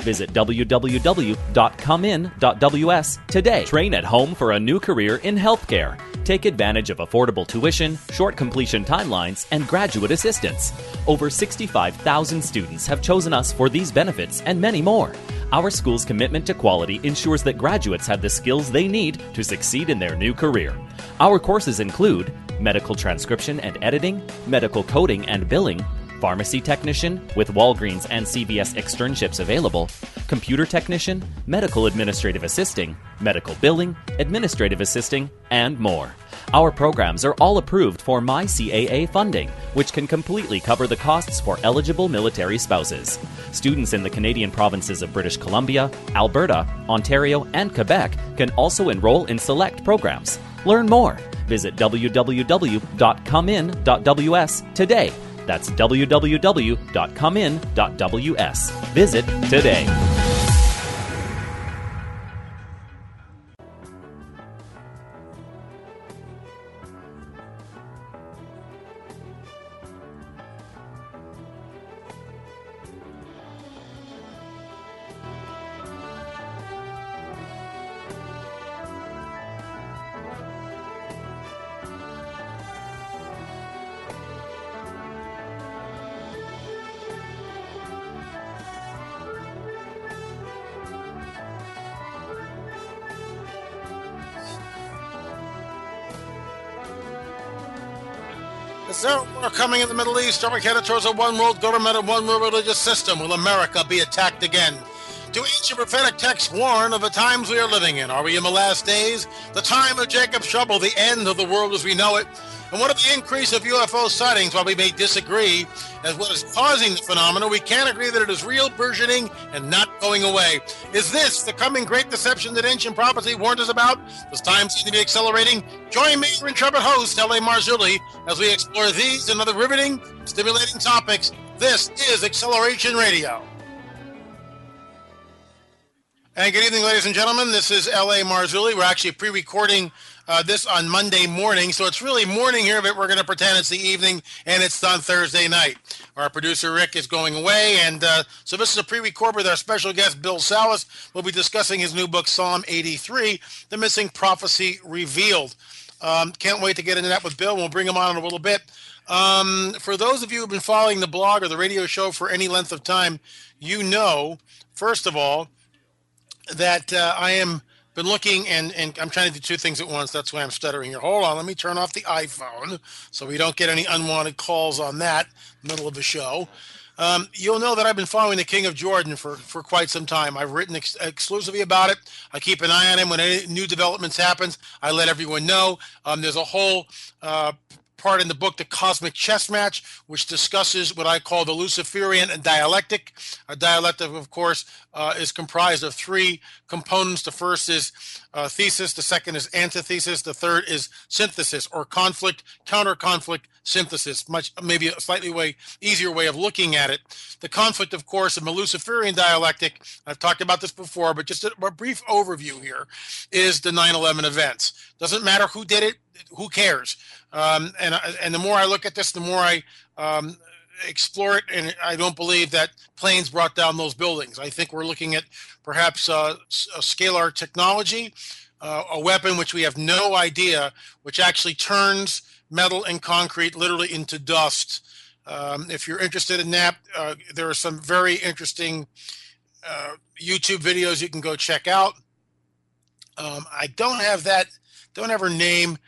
Visit www.comein.ws today. Train at home for a new career in healthcare. Take advantage of affordable tuition, short completion timelines, and graduate assistance. Over 65,000 students have chosen us for these benefits and many more. Our school's commitment to quality ensures that graduates have the skills they need to succeed in their new career. Our courses include medical transcription and editing, medical coding and billing, pharmacy technician with Walgreens and CVS externships available, computer technician, medical administrative assisting, medical billing, administrative assisting, and more. Our programs are all approved for MyCAA funding, which can completely cover the costs for eligible military spouses. Students in the Canadian provinces of British Columbia, Alberta, Ontario, and Quebec can also enroll in select programs. Learn more. Visit www.comein.ws today that's www.comein.ws. Visit today. Coming in the Middle East. Are we headed towards a one world government and one world religious system? Will America be attacked again? Do ancient prophetic texts warn of the times we are living in? Are we in the last days? The time of Jacob's trouble, the end of the world as we know it? And what of the increase of UFO sightings? While we may disagree as what is causing the phenomenon, we can agree that it is real, burgeoning, and not going away. Is this the coming great deception that ancient prophecy warned us about? Does time seem to be accelerating? Join me, your intrepid host, L.A. Marzulli, as we explore these and other riveting, stimulating topics. This is Acceleration Radio. And good evening, ladies and gentlemen. This is L.A. Marzulli. We're actually pre recording uh, this on Monday morning. So it's really morning here, but we're going to pretend it's the evening and it's on Thursday night. Our producer Rick is going away. And uh, so this is a pre record with our special guest, Bill Salus. We'll be discussing his new book, Psalm 83 The Missing Prophecy Revealed. Um, can't wait to get into that with Bill. We'll bring him on in a little bit. Um, for those of you who've been following the blog or the radio show for any length of time, you know, first of all, that uh, I am been looking and and I'm trying to do two things at once. That's why I'm stuttering here. Hold on, let me turn off the iPhone so we don't get any unwanted calls on that middle of the show. Um, you'll know that I've been following the King of Jordan for, for quite some time. I've written ex- exclusively about it. I keep an eye on him when any new developments happens. I let everyone know. Um, there's a whole uh, part in the book, The Cosmic Chess Match, which discusses what I call the Luciferian and dialectic. A dialectic, of course, uh, is comprised of three components. The first is uh, thesis, the second is antithesis, the third is synthesis or conflict, counter conflict, synthesis. Much maybe a slightly way easier way of looking at it. The conflict, of course, in the Luciferian dialectic. I've talked about this before, but just a, a brief overview here is the 9/11 events. Doesn't matter who did it, who cares? Um, and and the more I look at this, the more I um, explore it, and I don't believe that planes brought down those buildings. I think we're looking at perhaps a scalar technology, uh, a weapon which we have no idea, which actually turns metal and concrete literally into dust. Um, if you're interested in that, uh, there are some very interesting uh, YouTube videos you can go check out. Um, I don't have that, don't ever name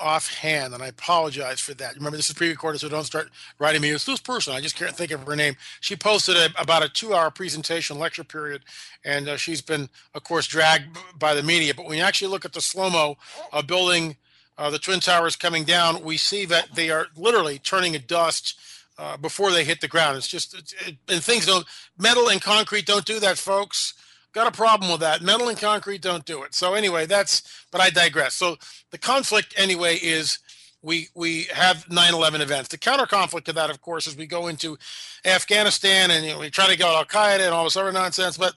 offhand, and I apologize for that. Remember, this is pre-recorded, so don't start writing me. It's this person. I just can't think of her name. She posted a, about a two-hour presentation lecture period, and uh, she's been, of course, dragged by the media. But when you actually look at the slow-mo uh, building, uh, the twin towers coming down, we see that they are literally turning to dust. Uh, before they hit the ground, it's just it's, it, and things don't metal and concrete don't do that, folks got a problem with that. Metal and concrete don't do it. So anyway, that's but I digress. So the conflict anyway is we we have 9/11 events. The counter conflict to that, of course, is we go into Afghanistan and you know, we try to get Al Qaeda and all this other nonsense. But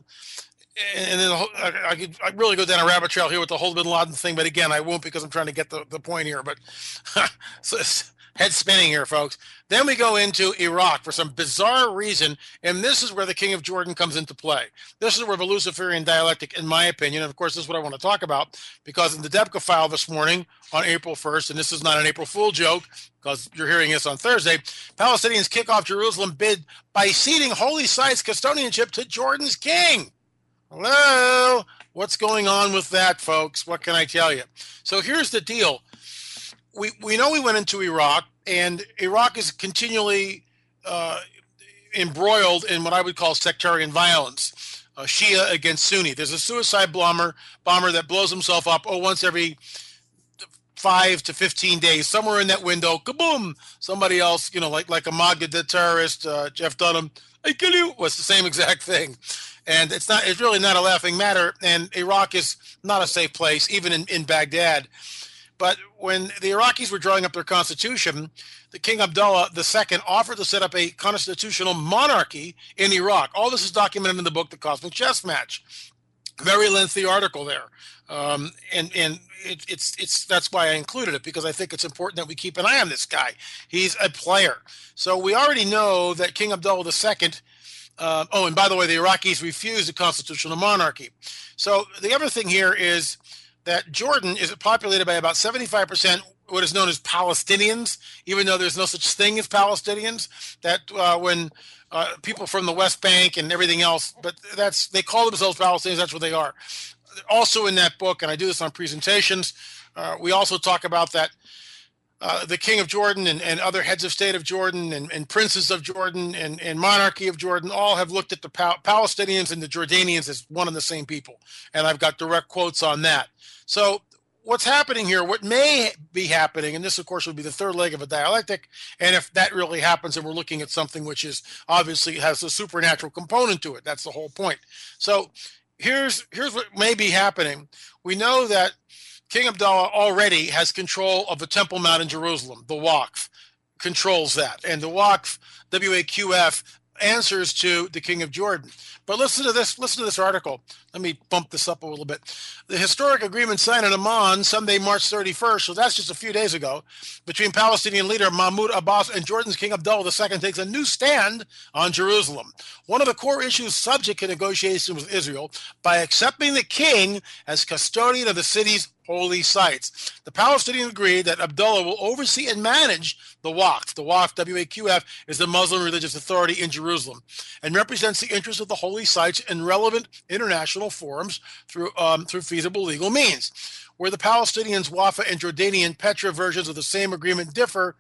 and then I, I could I really go down a rabbit trail here with the whole Bin Laden thing, but again, I won't because I'm trying to get the, the point here. But so head spinning here, folks. Then we go into Iraq for some bizarre reason, and this is where the King of Jordan comes into play. This is where the Luciferian dialectic, in my opinion, and of course, this is what I want to talk about because in the Debka file this morning on April 1st, and this is not an April Fool joke because you're hearing this on Thursday, Palestinians kick off Jerusalem bid by ceding holy sites custodianship to Jordan's king. Hello? What's going on with that, folks? What can I tell you? So here's the deal. We, we know we went into Iraq and Iraq is continually uh, embroiled in what I would call sectarian violence, uh, Shia against Sunni. There's a suicide bomber bomber that blows himself up oh once every five to 15 days, somewhere in that window, kaboom! Somebody else, you know, like like Achmed, the terrorist, uh, Jeff Dunham, I kill you, was the same exact thing. And it's not, it's really not a laughing matter. And Iraq is not a safe place, even in, in Baghdad. But when the Iraqis were drawing up their constitution, the King Abdullah II offered to set up a constitutional monarchy in Iraq. All this is documented in the book, The Cosmic Chess Match. Very lengthy article there, um, and and it, it's it's that's why I included it because I think it's important that we keep an eye on this guy. He's a player, so we already know that King Abdullah II. Uh, oh, and by the way, the Iraqis refused a constitutional monarchy. So the other thing here is that Jordan is populated by about 75% what is known as Palestinians, even though there's no such thing as Palestinians. That uh, when uh, people from the West Bank and everything else, but that's they call themselves Palestinians. That's what they are. Also in that book, and I do this on presentations, uh, we also talk about that uh, the king of Jordan and, and other heads of state of Jordan and, and princes of Jordan and, and monarchy of Jordan all have looked at the Pal- Palestinians and the Jordanians as one and the same people. And I've got direct quotes on that. So, what's happening here, what may be happening, and this, of course, would be the third leg of a dialectic. And if that really happens, and we're looking at something which is obviously has a supernatural component to it, that's the whole point. So, here's here's what may be happening. We know that King Abdullah already has control of the Temple Mount in Jerusalem. The Waqf controls that. And the Waqf, WAQF, answers to the King of Jordan. But listen to this. Listen to this article. Let me bump this up a little bit. The historic agreement signed in Amman Sunday, March 31st, so that's just a few days ago, between Palestinian leader Mahmoud Abbas and Jordan's King Abdullah II takes a new stand on Jerusalem. One of the core issues subject to negotiations with Israel by accepting the king as custodian of the city's holy sites. The Palestinians agreed that Abdullah will oversee and manage the Waqf. The Waqf, WAQF, is the Muslim religious authority in Jerusalem and represents the interests of the holy sites in relevant international forums through, um, through feasible legal means. Where the Palestinians, Wafa, and Jordanian Petra versions of the same agreement differ,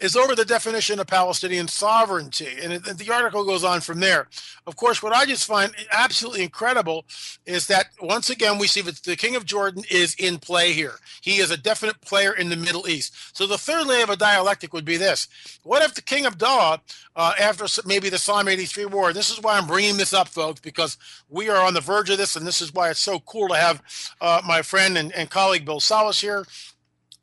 is over the definition of Palestinian sovereignty. And, it, the article goes on from there. Of course, what I just find absolutely incredible is that once again, we see that the King of Jordan is in play here. He is a definite player in the Middle East. So the third layer of a dialectic would be this What if the King Abdullah, uh, after maybe the Psalm 83 war, this is why I'm bringing this up, folks, because we are on the verge of this, and this is why it's so cool to have uh, my friend and, and colleague Bill Salus here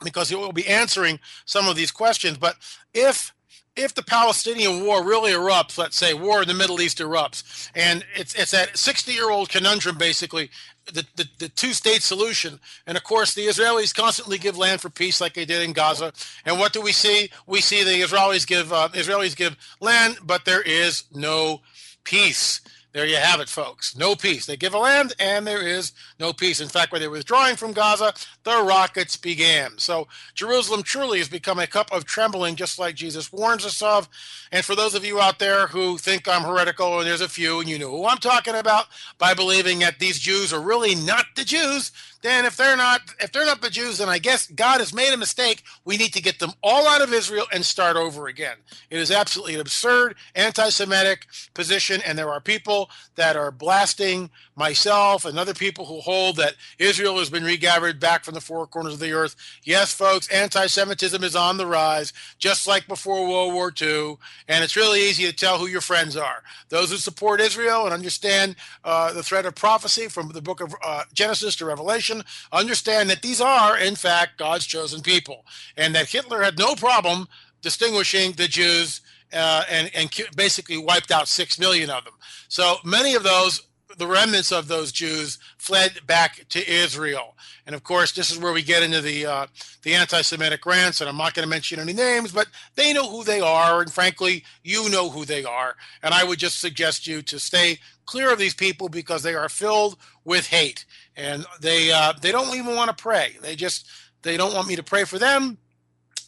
because he will be answering some of these questions. But if if the Palestinian war really erupts, let's say war in the Middle East erupts, and it's it's that 60 year old conundrum basically, the, the, the two state solution. And of course, the Israelis constantly give land for peace like they did in Gaza. And what do we see? We see the Israelis give uh, Israelis give land, but there is no peace. There you have it, folks. No peace. They give a land, and there is no peace. In fact, when they're withdrawing from Gaza, the rockets began. So Jerusalem truly has become a cup of trembling, just like Jesus warns us of. And for those of you out there who think I'm heretical, and there's a few, and you know who I'm talking about, by believing that these Jews are really not the Jews, then if they're not if they're not the Jews, then I guess God has made a mistake. We need to get them all out of Israel and start over again. It is absolutely an absurd anti-Semitic position, and there are people that are blasting myself and other people who hold that Israel has been regathered back from the four corners of the earth. Yes, folks, anti-Semitism is on the rise, just like before World War II, and it's really easy to tell who your friends are. Those who support Israel and understand uh, the threat of prophecy from the book of uh, Genesis to Revelation understand that these are, in fact, God's chosen people, and that Hitler had no problem distinguishing the Jews uh, and, and basically wiped out six million of them. So many of those the remnants of those Jews fled back to Israel. And of course, this is where we get into the uh, the anti-Semitic rants. And I'm not going to mention any names, but they know who they are, and frankly, you know who they are. And I would just suggest you to stay clear of these people because they are filled with hate, and they uh, they don't even want to pray. They just they don't want me to pray for them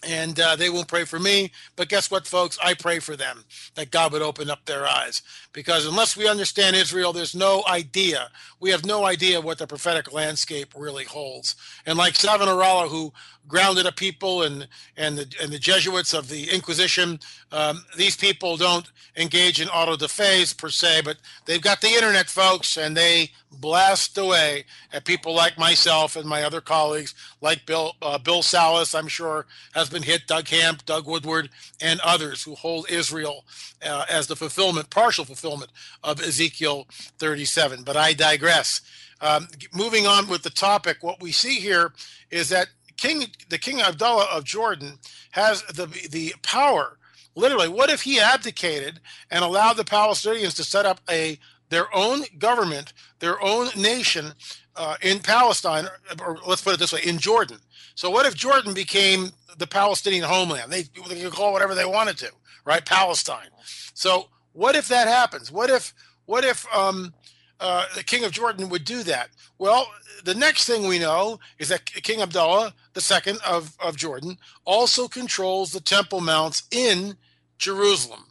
and uh, they won't pray for me. But guess what, folks? I pray for them that God would open up their eyes. Because unless we understand Israel, there's no idea. We have no idea what the prophetic landscape really holds. And like Savonarola, who grounded a people and and the and the Jesuits of the Inquisition. Um, these people don't engage in auto da fe per se, but they've got the internet, folks, and they blast away at people like myself and my other colleagues, like Bill uh, Bill Salus, I'm sure has been hit, Doug Hamp, Doug Woodward, and others who hold Israel uh, as the fulfillment, partial fulfillment of Ezekiel 37. But I digress. Um, moving on with the topic, what we see here is that King the King Abdullah of Jordan has the the power. Literally, what if he abdicated and allowed the Palestinians to set up a their own government, their own nation uh, in Palestine, or let's put it this way, in Jordan. So what if Jordan became the Palestinian homeland? They, they could call whatever they wanted to, right? Palestine. So what if that happens? What if what if um, uh, the king of Jordan would do that? Well, the next thing we know is that King Abdullah II of, of Jordan also controls the Temple Mounts in Jerusalem.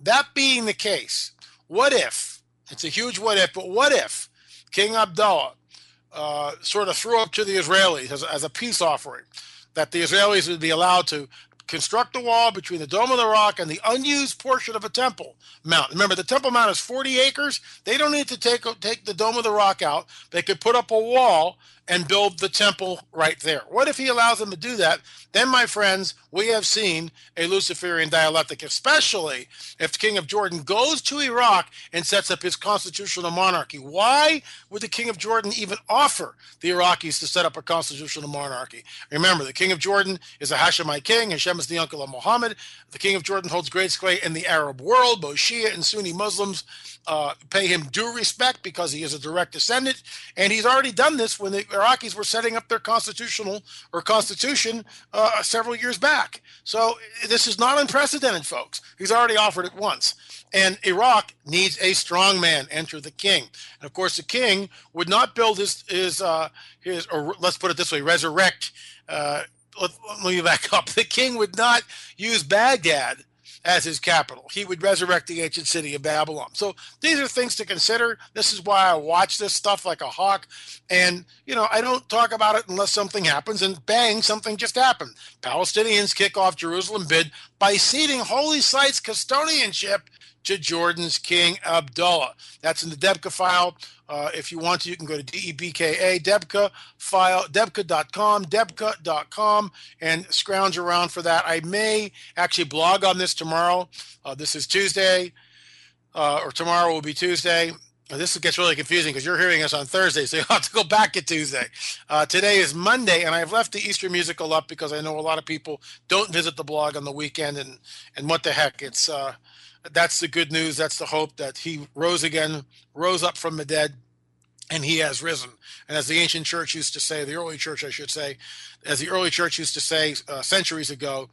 That being the case, what if, it's a huge what if, but what if King Abdullah uh, sort of threw up to the Israelis as, as a peace offering that the Israelis would be allowed to construct a wall between the Dome of the Rock and the unused portion of a Temple Mount. Remember, the Temple Mount is 40 acres. They don't need to take take the Dome of the Rock out. They could put up a wall and build the temple right there. What if he allows them to do that? Then, my friends, we have seen a Luciferian dialectic, especially if the king of Jordan goes to Iraq and sets up his constitutional monarchy. Why would the king of Jordan even offer the Iraqis to set up a constitutional monarchy? Remember, the king of Jordan is a Hashemite king. Hashem is the uncle of Muhammad. The king of Jordan holds great sway in the Arab world. Both Shia and Sunni Muslims uh, pay him due respect because he is a direct descendant. And he's already done this when the Iraqis were setting up their constitutional or constitution uh, several years back. So this is not unprecedented, folks. He's already offered it once. And Iraq needs a strong man. Enter the king. And of course, the king would not build his his uh, his or let's put it this way, resurrect. Uh, let, let me back up. The king would not use Baghdad as his capital. He would resurrect the ancient city of Babylon. So these are things to consider. This is why I watch this stuff like a hawk. And, you know, I don't talk about it unless something happens, and bang, something just happened. Palestinians kick off Jerusalem bid by ceding holy sites custodianship to Jordan's King Abdullah. That's in the Debka file. Uh, if you want to, you can go to DEBKA, Debka file, debka.com, debka.com, and scrounge around for that. I may actually blog on this tomorrow. Uh, this is Tuesday, uh, or tomorrow will be Tuesday. This gets really confusing because you're hearing us on Thursday, so you have to go back to Tuesday. Uh, today is Monday, and I've left the Easter musical up because I know a lot of people don't visit the blog on the weekend, and and what the heck, it's uh, that's the good news. That's the hope that he rose again, rose up from the dead, and he has risen. And as the ancient church used to say, the early church, I should say, as the early church used to say uh, centuries ago,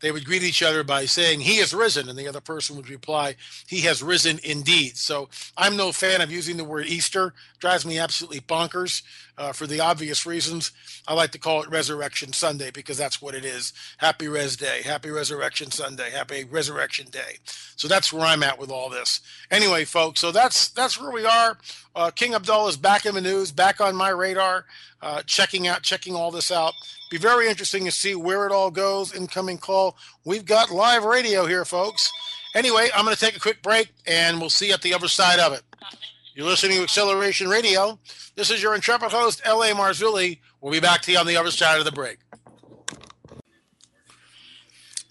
they would greet each other by saying, He has risen. And the other person would reply, He has risen indeed. So I'm no fan of using the word Easter. It drives me absolutely bonkers uh, for the obvious reasons. I like to call it Resurrection Sunday because that's what it is. Happy Res Day, Happy Resurrection Sunday, Happy Resurrection Day. So that's where I'm at with all this. Anyway, folks, so that's that's where we are. Uh, King Abdullah is back in the news, back on my radar, uh, checking out, checking all this out. Be very interesting to see where it all goes. Incoming call. We've got live radio here, folks. Anyway, I'm going to take a quick break, and we'll see you at the other side of it. You're listening to Acceleration Radio. This is your intrepid host, L.A. Marzulli. We'll be back to you on the other side of the break.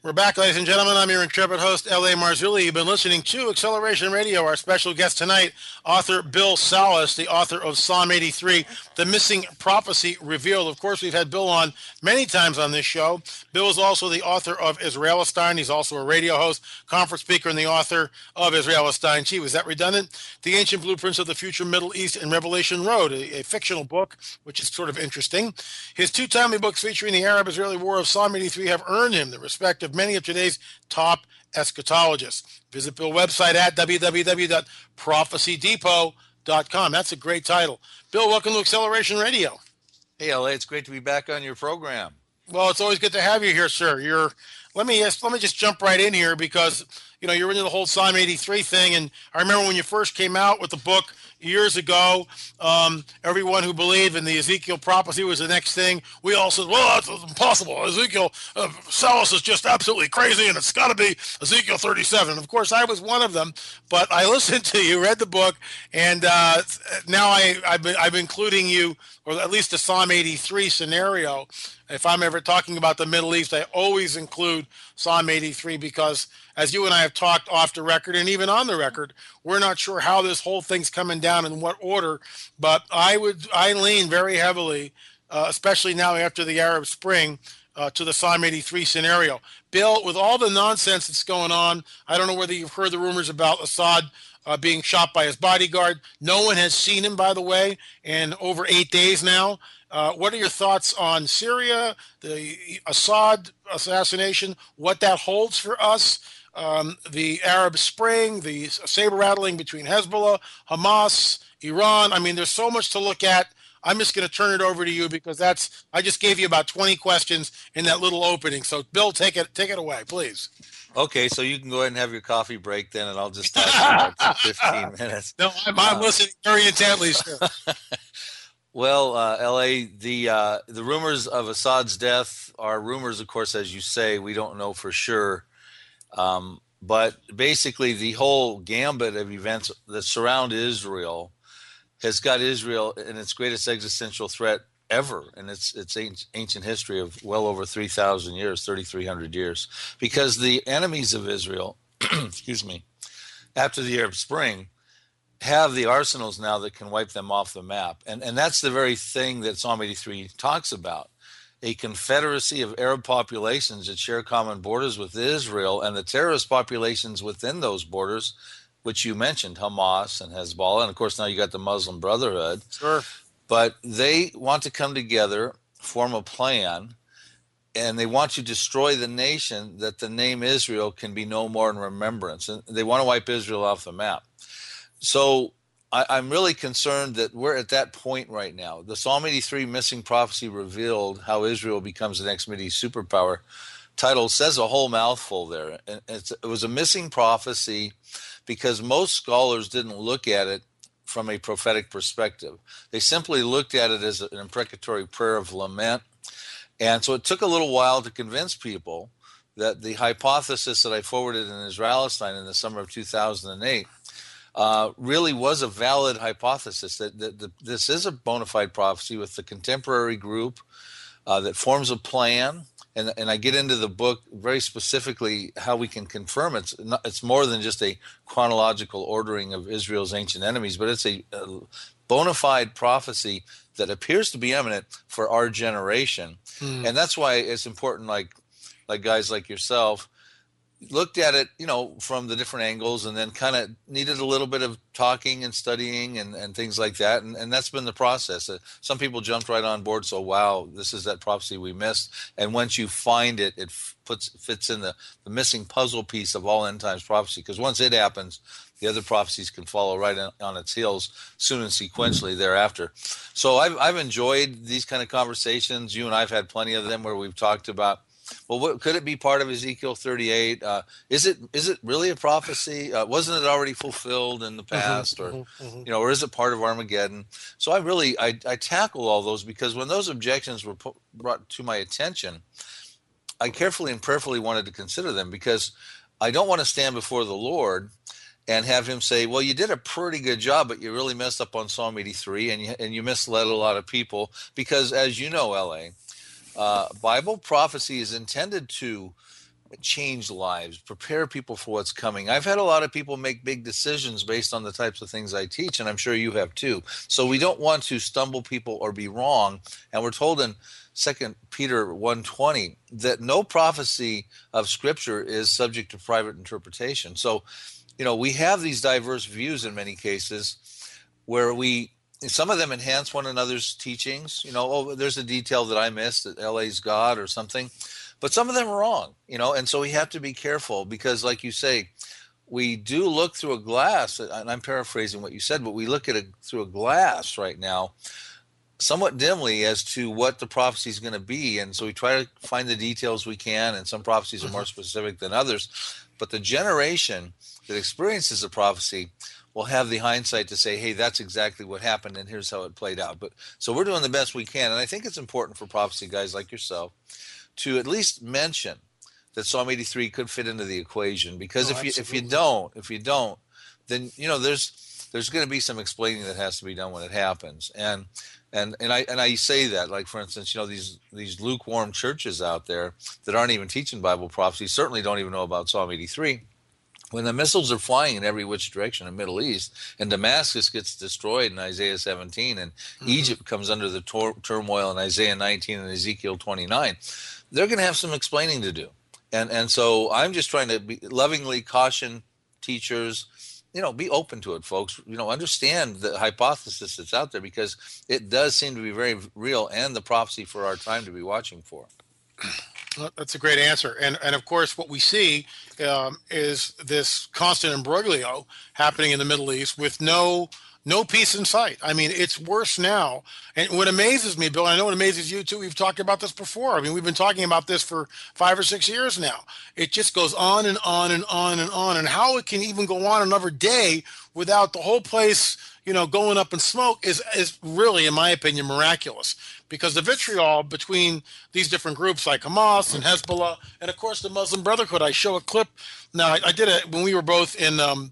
We're back, ladies and gentlemen. I'm your intrepid host, L.A. Marzulli. You've been listening to Acceleration Radio. Our special guest tonight, author Bill Salus, the author of Psalm 83, The Missing Prophecy Revealed. Of course, we've had Bill on many times on this show. Bill is also the author of Israelistine. He's also a radio host, conference speaker, and the author of Israelistine. Gee, was that redundant? The Ancient Blueprints of the Future Middle East and Revelation Road, a, a fictional book, which is sort of interesting. His two timely books featuring the Arab-Israeli War of Psalm 83 have earned him the respect of many of today's top eschatologists. Visit Bill's website at www.prophecydepot.com. That's a great title. Bill, welcome to Acceleration Radio. Hey, LA, it's great to be back on your program. Well, it's always good to have you here, sir. You're let me let me just jump right in here because you know you're into the whole Psalm 83 thing, and I remember when you first came out with the book years ago. Um, everyone who believed in the Ezekiel prophecy was the next thing. We all said, well, that's impossible. Ezekiel, uh, Salus is just absolutely crazy, and it's got to be Ezekiel 37. And of course, I was one of them, but I listened to you, read the book, and uh, now I, I've, been, I've been including you, or at least the Psalm 83 scenario. If I'm ever talking about the Middle East, I always include Psalm 83 because – as you and I have talked off the record and even on the record, we're not sure how this whole thing's coming down in what order. But I would I lean very heavily, uh, especially now after the Arab Spring, uh, to the Psalm 83 scenario. Bill, with all the nonsense that's going on, I don't know whether you've heard the rumors about Assad uh, being shot by his bodyguard. No one has seen him, by the way, in over eight days now. Uh, what are your thoughts on Syria, the Assad assassination, what that holds for us, um, the Arab Spring, the saber rattling between Hezbollah, Hamas, Iran. I mean, there's so much to look at. I'm just going to turn it over to you because that's I just gave you about 20 questions in that little opening. So, Bill, take it take it away, please. Okay, so you can go ahead and have your coffee break then, and I'll just talk about 15 minutes. No, I'm, I'm uh, listening very intently, sir. well, uh, LA, the uh, the rumors of Assad's death are rumors, of course, as you say. We don't know for sure. Um, but basically, the whole gambit of events that surround Israel has got Israel in its greatest existential threat ever in its its ancient history of well over 3,000 years, 3,300 years, because the enemies of Israel, excuse me, after the Arab Spring, have the arsenals now that can wipe them off the map, and and that's the very thing that Psalm 83 talks about a confederacy of Arab populations that share common borders with Israel and the terrorist populations within those borders, which you mentioned, Hamas and Hezbollah. And of course, now you got the Muslim Brotherhood. Sure. But they want to come together, form a plan, and they want to destroy the nation that the name Israel can be no more in remembrance. And they want to wipe Israel off the map. So I, am really concerned that we're at that point right now. The Psalm 83 missing prophecy revealed how Israel becomes the next Middle superpower. Title says a whole mouthful there. And it was a missing prophecy because most scholars didn't look at it from a prophetic perspective. They simply looked at it as an imprecatory prayer of lament. And so it took a little while to convince people that the hypothesis that I forwarded in Israelistine in the summer of 2008 uh, really was a valid hypothesis that, that, that, this is a bona fide prophecy with the contemporary group uh, that forms a plan. And, and I get into the book very specifically how we can confirm it's not, it's more than just a chronological ordering of Israel's ancient enemies, but it's a, a bona fide prophecy that appears to be eminent for our generation. Mm. And that's why it's important, like like guys like yourself, looked at it, you know, from the different angles and then kind of needed a little bit of talking and studying and, and things like that. And, and that's been the process. Uh, some people jumped right on board. So, wow, this is that prophecy we missed. And once you find it, it puts fits in the, the missing puzzle piece of all end times prophecy. Because once it happens, the other prophecies can follow right on, on its heels soon and sequentially thereafter. So I've, I've enjoyed these kind of conversations. You and I've had plenty of them where we've talked about – well, what, could it be part of Ezekiel 38? Uh, is it is it really a prophecy? Uh, wasn't it already fulfilled in the mm-hmm, past, mm-hmm, or mm-hmm, mm-hmm. you know, or is it part of Armageddon? So I really I, I tackle all those because when those objections were put, brought to my attention, I carefully and prayerfully wanted to consider them because I don't want to stand before the Lord and have him say, "Well, you did a pretty good job, but you really messed up on Psalm 83, and you and you misled a lot of people." Because, as you know, LA, uh, Bible prophecy is intended to change lives, prepare people for what's coming. I've had a lot of people make big decisions based on the types of things I teach, and I'm sure you have too. So we don't want to stumble people or be wrong. And we're told in Second Peter 1:20 that no prophecy of Scripture is subject to private interpretation. So, you know, we have these diverse views in many cases where we some of them enhance one another's teachings. You know, oh, there's a detail that I missed that LA's God or something but some of them are wrong, you know, and so we have to be careful because, like you say, we do look through a glass, and I'm paraphrasing what you said, but we look at it through a glass right now, somewhat dimly as to what the prophecy is going to be, and so we try to find the details we can, and some prophecies are more mm-hmm. specific than others, but the generation that experiences a prophecy will have the hindsight to say, hey, that's exactly what happened, and here's how it played out. But so we're doing the best we can, and I think it's important for prophecy guys like yourself to at least mention that Psalm 83 could fit into the equation. Because oh, if you if you don't if you don't then you know there's there's going to be some explaining that has to be done when it happens. And and and I and I say that like for instance you know these these lukewarm churches out there that aren't even teaching Bible prophecy certainly don't even know about Psalm 83 when the missiles are flying in every which direction in the Middle East, and Damascus gets destroyed in Isaiah 17, and mm-hmm. Egypt comes under the tor- turmoil in Isaiah 19 and Ezekiel 29, they're going to have some explaining to do. And and so I'm just trying to be, lovingly caution teachers, you know, be open to it, folks. You know, understand the hypothesis that's out there because it does seem to be very real and the prophecy for our time to be watching for. That's a great answer, and and of course, what we see um, is this constant imbroglio happening in the Middle East with no no peace in sight. I mean, it's worse now. And what amazes me, Bill, I know it amazes you too. We've talked about this before. I mean, we've been talking about this for five or six years now. It just goes on and on and on and on. And how it can even go on another day without the whole place, you know, going up in smoke is is really, in my opinion, miraculous. Because the vitriol between these different groups like Hamas and Hezbollah, and of course the Muslim Brotherhood. I show a clip. Now I, I did it when we were both in um,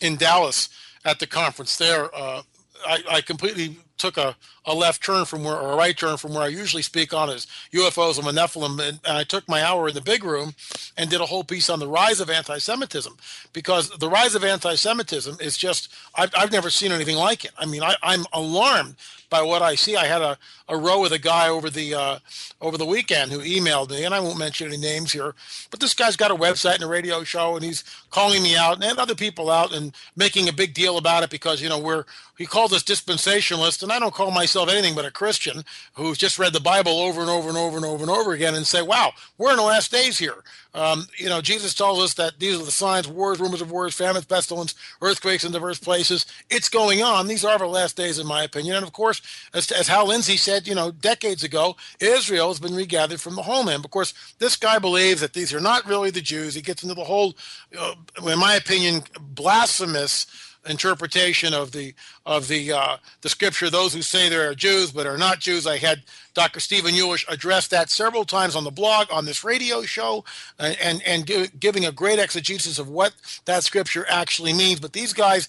in Dallas at the conference there. Uh, I, I, completely took a, a left turn from where, or a right turn from where I usually speak on is UFOs and Nephilim, and, and, I took my hour in the big room and did a whole piece on the rise of anti-Semitism, because the rise of anti-Semitism is just I've, I've never seen anything like it. I mean, I, I'm alarmed by what I see. I had a, a row with a guy over the uh, over the weekend who emailed me, and I won't mention any names here, but this guy's got a website and a radio show, and he's calling me out and other people out and making a big deal about it because you know we're he called us dispensationalists, and I don't call myself anything but a Christian who's just read the Bible over and over and over and over and over again and say, wow, we're in the last days here. Um, you know, Jesus tells us that these are the signs, wars, rumors of wars, famines, pestilence, earthquakes in diverse places. It's going on. These are the last days, in my opinion. And of course, as, as Hal Lindsey said, you know, decades ago, Israel has been regathered from the homeland. Of course, this guy believes that these are not really the Jews. He gets into the whole, uh, in my opinion, blasphemous interpretation of the of the uh, the scripture. Those who say they are Jews but are not Jews. I had Dr. Stephen Yulish address that several times on the blog, on this radio show, and and, and giving a great exegesis of what that scripture actually means. But these guys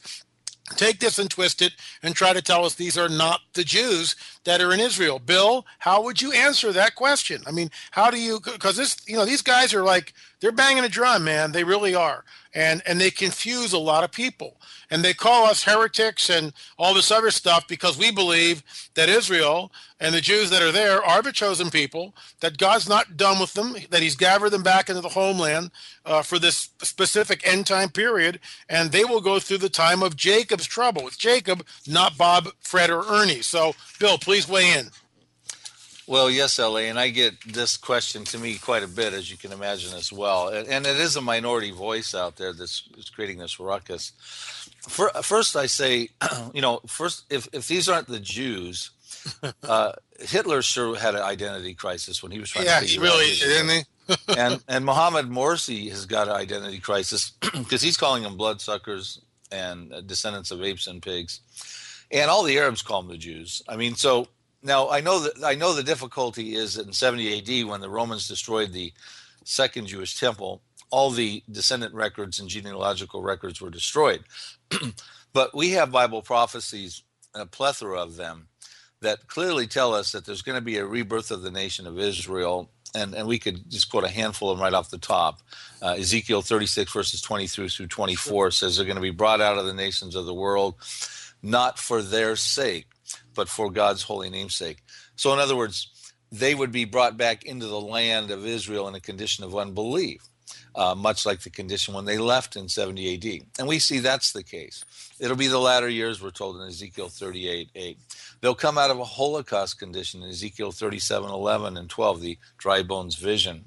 take this and twist it and try to tell us these are not the Jews that are in Israel. Bill, how would you answer that question? I mean, how do you because this you know these guys are like they're banging a drum, man. They really are. And and they confuse a lot of people. And they call us heretics and all this other stuff because we believe that Israel and the Jews that are there are the chosen people, that God's not done with them, that He's gathered them back into the homeland uh, for this specific end time period, and they will go through the time of Jacob's trouble. It's Jacob, not Bob, Fred, or Ernie. So, Bill, please weigh in. Well, yes, LA, and I get this question to me quite a bit, as you can imagine, as well. And it is a minority voice out there that's creating this ruckus. First, I say, you know, first, if, if these aren't the Jews, uh, Hitler sure had an identity crisis when he was trying yeah, to. Yeah, he really didn't he? and and Mohammed Morsi has got an identity crisis because he's calling them bloodsuckers and uh, descendants of apes and pigs, and all the Arabs call them the Jews. I mean, so now I know that I know the difficulty is that in 70 A.D. when the Romans destroyed the second Jewish temple, all the descendant records and genealogical records were destroyed. but we have Bible prophecies, a plethora of them, that clearly tell us that there's going to be a rebirth of the nation of Israel and, and we could just quote a handful of them right off the top. Uh, Ezekiel 36, verses 23 through 24 says they're going to be brought out of the nations of the world, not for their sake, but for God's holy name's sake. So, in other words, they would be brought back into the land of Israel in a condition of unbelief, uh, much like the condition when they left in 70 AD. And we see that's the case. It'll be the latter years, we're told in Ezekiel 38 8. They'll come out of a Holocaust condition in Ezekiel 37 11 and 12, the dry bones vision.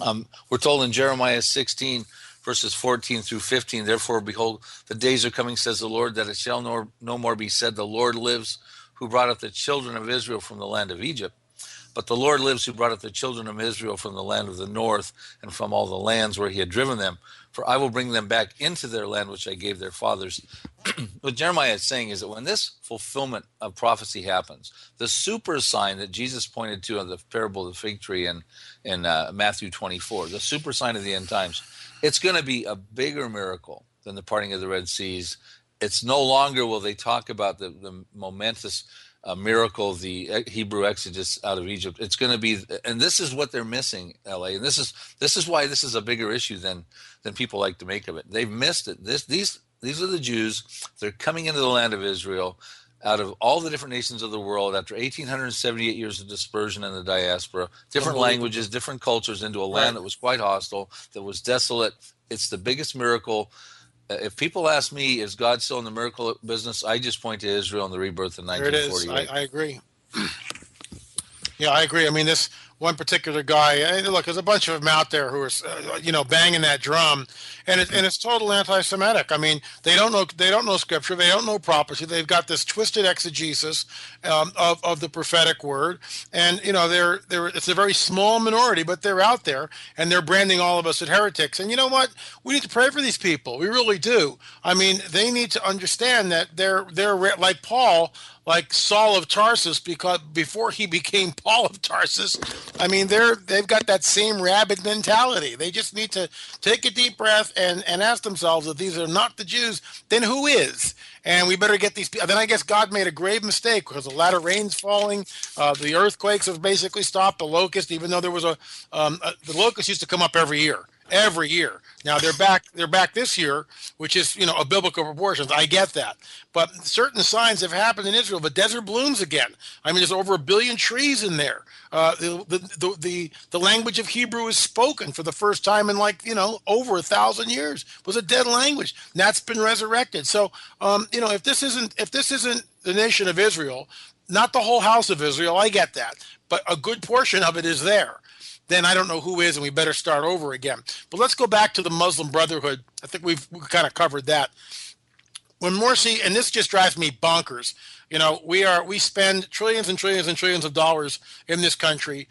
Um, we're told in Jeremiah 16, verses 14 through 15, therefore, behold, the days are coming, says the Lord, that it shall no, no more be said, The Lord lives, who brought up the children of Israel from the land of Egypt but the Lord lives who brought up the children of Israel from the land of the north and from all the lands where he had driven them. For I will bring them back into their land which I gave their fathers. what Jeremiah is saying is that when this fulfillment of prophecy happens, the super sign that Jesus pointed to in the parable of the fig tree in, in uh, Matthew 24, the super sign of the end times, it's going to be a bigger miracle than the parting of the Red Seas. It's no longer will they talk about the, the momentous a miracle, the Hebrew exodus out of Egypt. It's going to be, and this is what they're missing, LA, and this is this is why this is a bigger issue than than people like to make of it. They've missed it. This these these are the Jews. They're coming into the land of Israel out of all the different nations of the world after 1878 years of dispersion in the diaspora, different languages, different cultures into a land right. that was quite hostile, that was desolate. It's the biggest miracle uh, Uh, if people ask me, is God still in the miracle business? I just point to Israel and the rebirth in 1948. There it is. I, I agree. yeah, I agree. I mean, this one particular guy. Look, there's a bunch of them out there who are, uh, you know, banging that drum, and it, and it's total anti-Semitic. I mean, they don't know they don't know scripture, they don't know prophecy. They've got this twisted exegesis um, of of the prophetic word, and you know, they're they're it's a very small minority, but they're out there, and they're branding all of us as heretics. And you know what? We need to pray for these people. We really do. I mean, they need to understand that they're they're like Paul like Saul of Tarsus because before he became Paul of Tarsus, I mean they're they've got that same rabid mentality. They just need to take a deep breath and and ask themselves if these are not the Jews, then who is? And we better get these. People. Then I guess God made a grave mistake because the latter rains falling, uh, the earthquakes have basically stopped. The locust, even though there was a, um, a the locust used to come up every year every year. Now they're back they're back this year, which is, you know, a biblical proportions. I get that. But certain signs have happened in Israel. The desert blooms again. I mean, there's over a billion trees in there. Uh, the, the, the, the, language of Hebrew is spoken for the first time in like, you know, over a thousand years. It was a dead language. And that's been resurrected. So, um, you know, if this isn't if this isn't the nation of Israel, not the whole house of Israel, I get that. But a good portion of it is there then I don't know who is, and we better start over again. But let's go back to the Muslim Brotherhood. I think we've, we kind of covered that. When Morsi, and this just drives me bonkers. You know, we are we spend trillions and trillions and trillions of dollars in this country,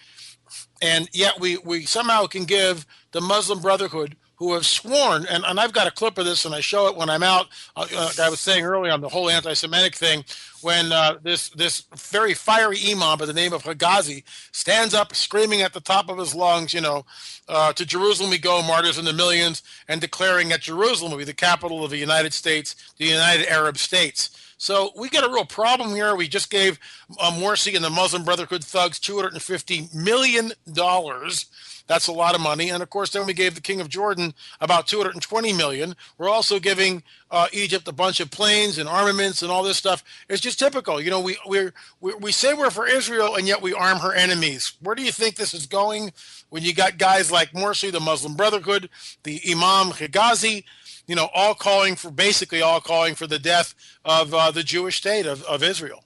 and yet we we somehow can give the Muslim Brotherhood who have sworn, and, and I've got a clip of this, and I show it when I'm out. Uh, uh, I was saying earlier on the whole anti-Semitic thing, when uh, this this very fiery imam by the name of Hegazi stands up, screaming at the top of his lungs, you know, uh, to Jerusalem we go, martyrs in the millions, and declaring that Jerusalem will be the capital of the United States, the United Arab States. So we got a real problem here. We just gave uh, Morsi and the Muslim Brotherhood thugs 250 million dollars that's a lot of money. And of course, then we gave the King of Jordan about 220 million. We're also giving uh, Egypt a bunch of planes and armaments and all this stuff. It's just typical. You know, we we we say we're for Israel and yet we arm her enemies. Where do you think this is going? When you got guys like Morsi, the Muslim Brotherhood, the Imam Hegazi, you know, all calling for basically all calling for the death of uh, the Jewish state of, of Israel.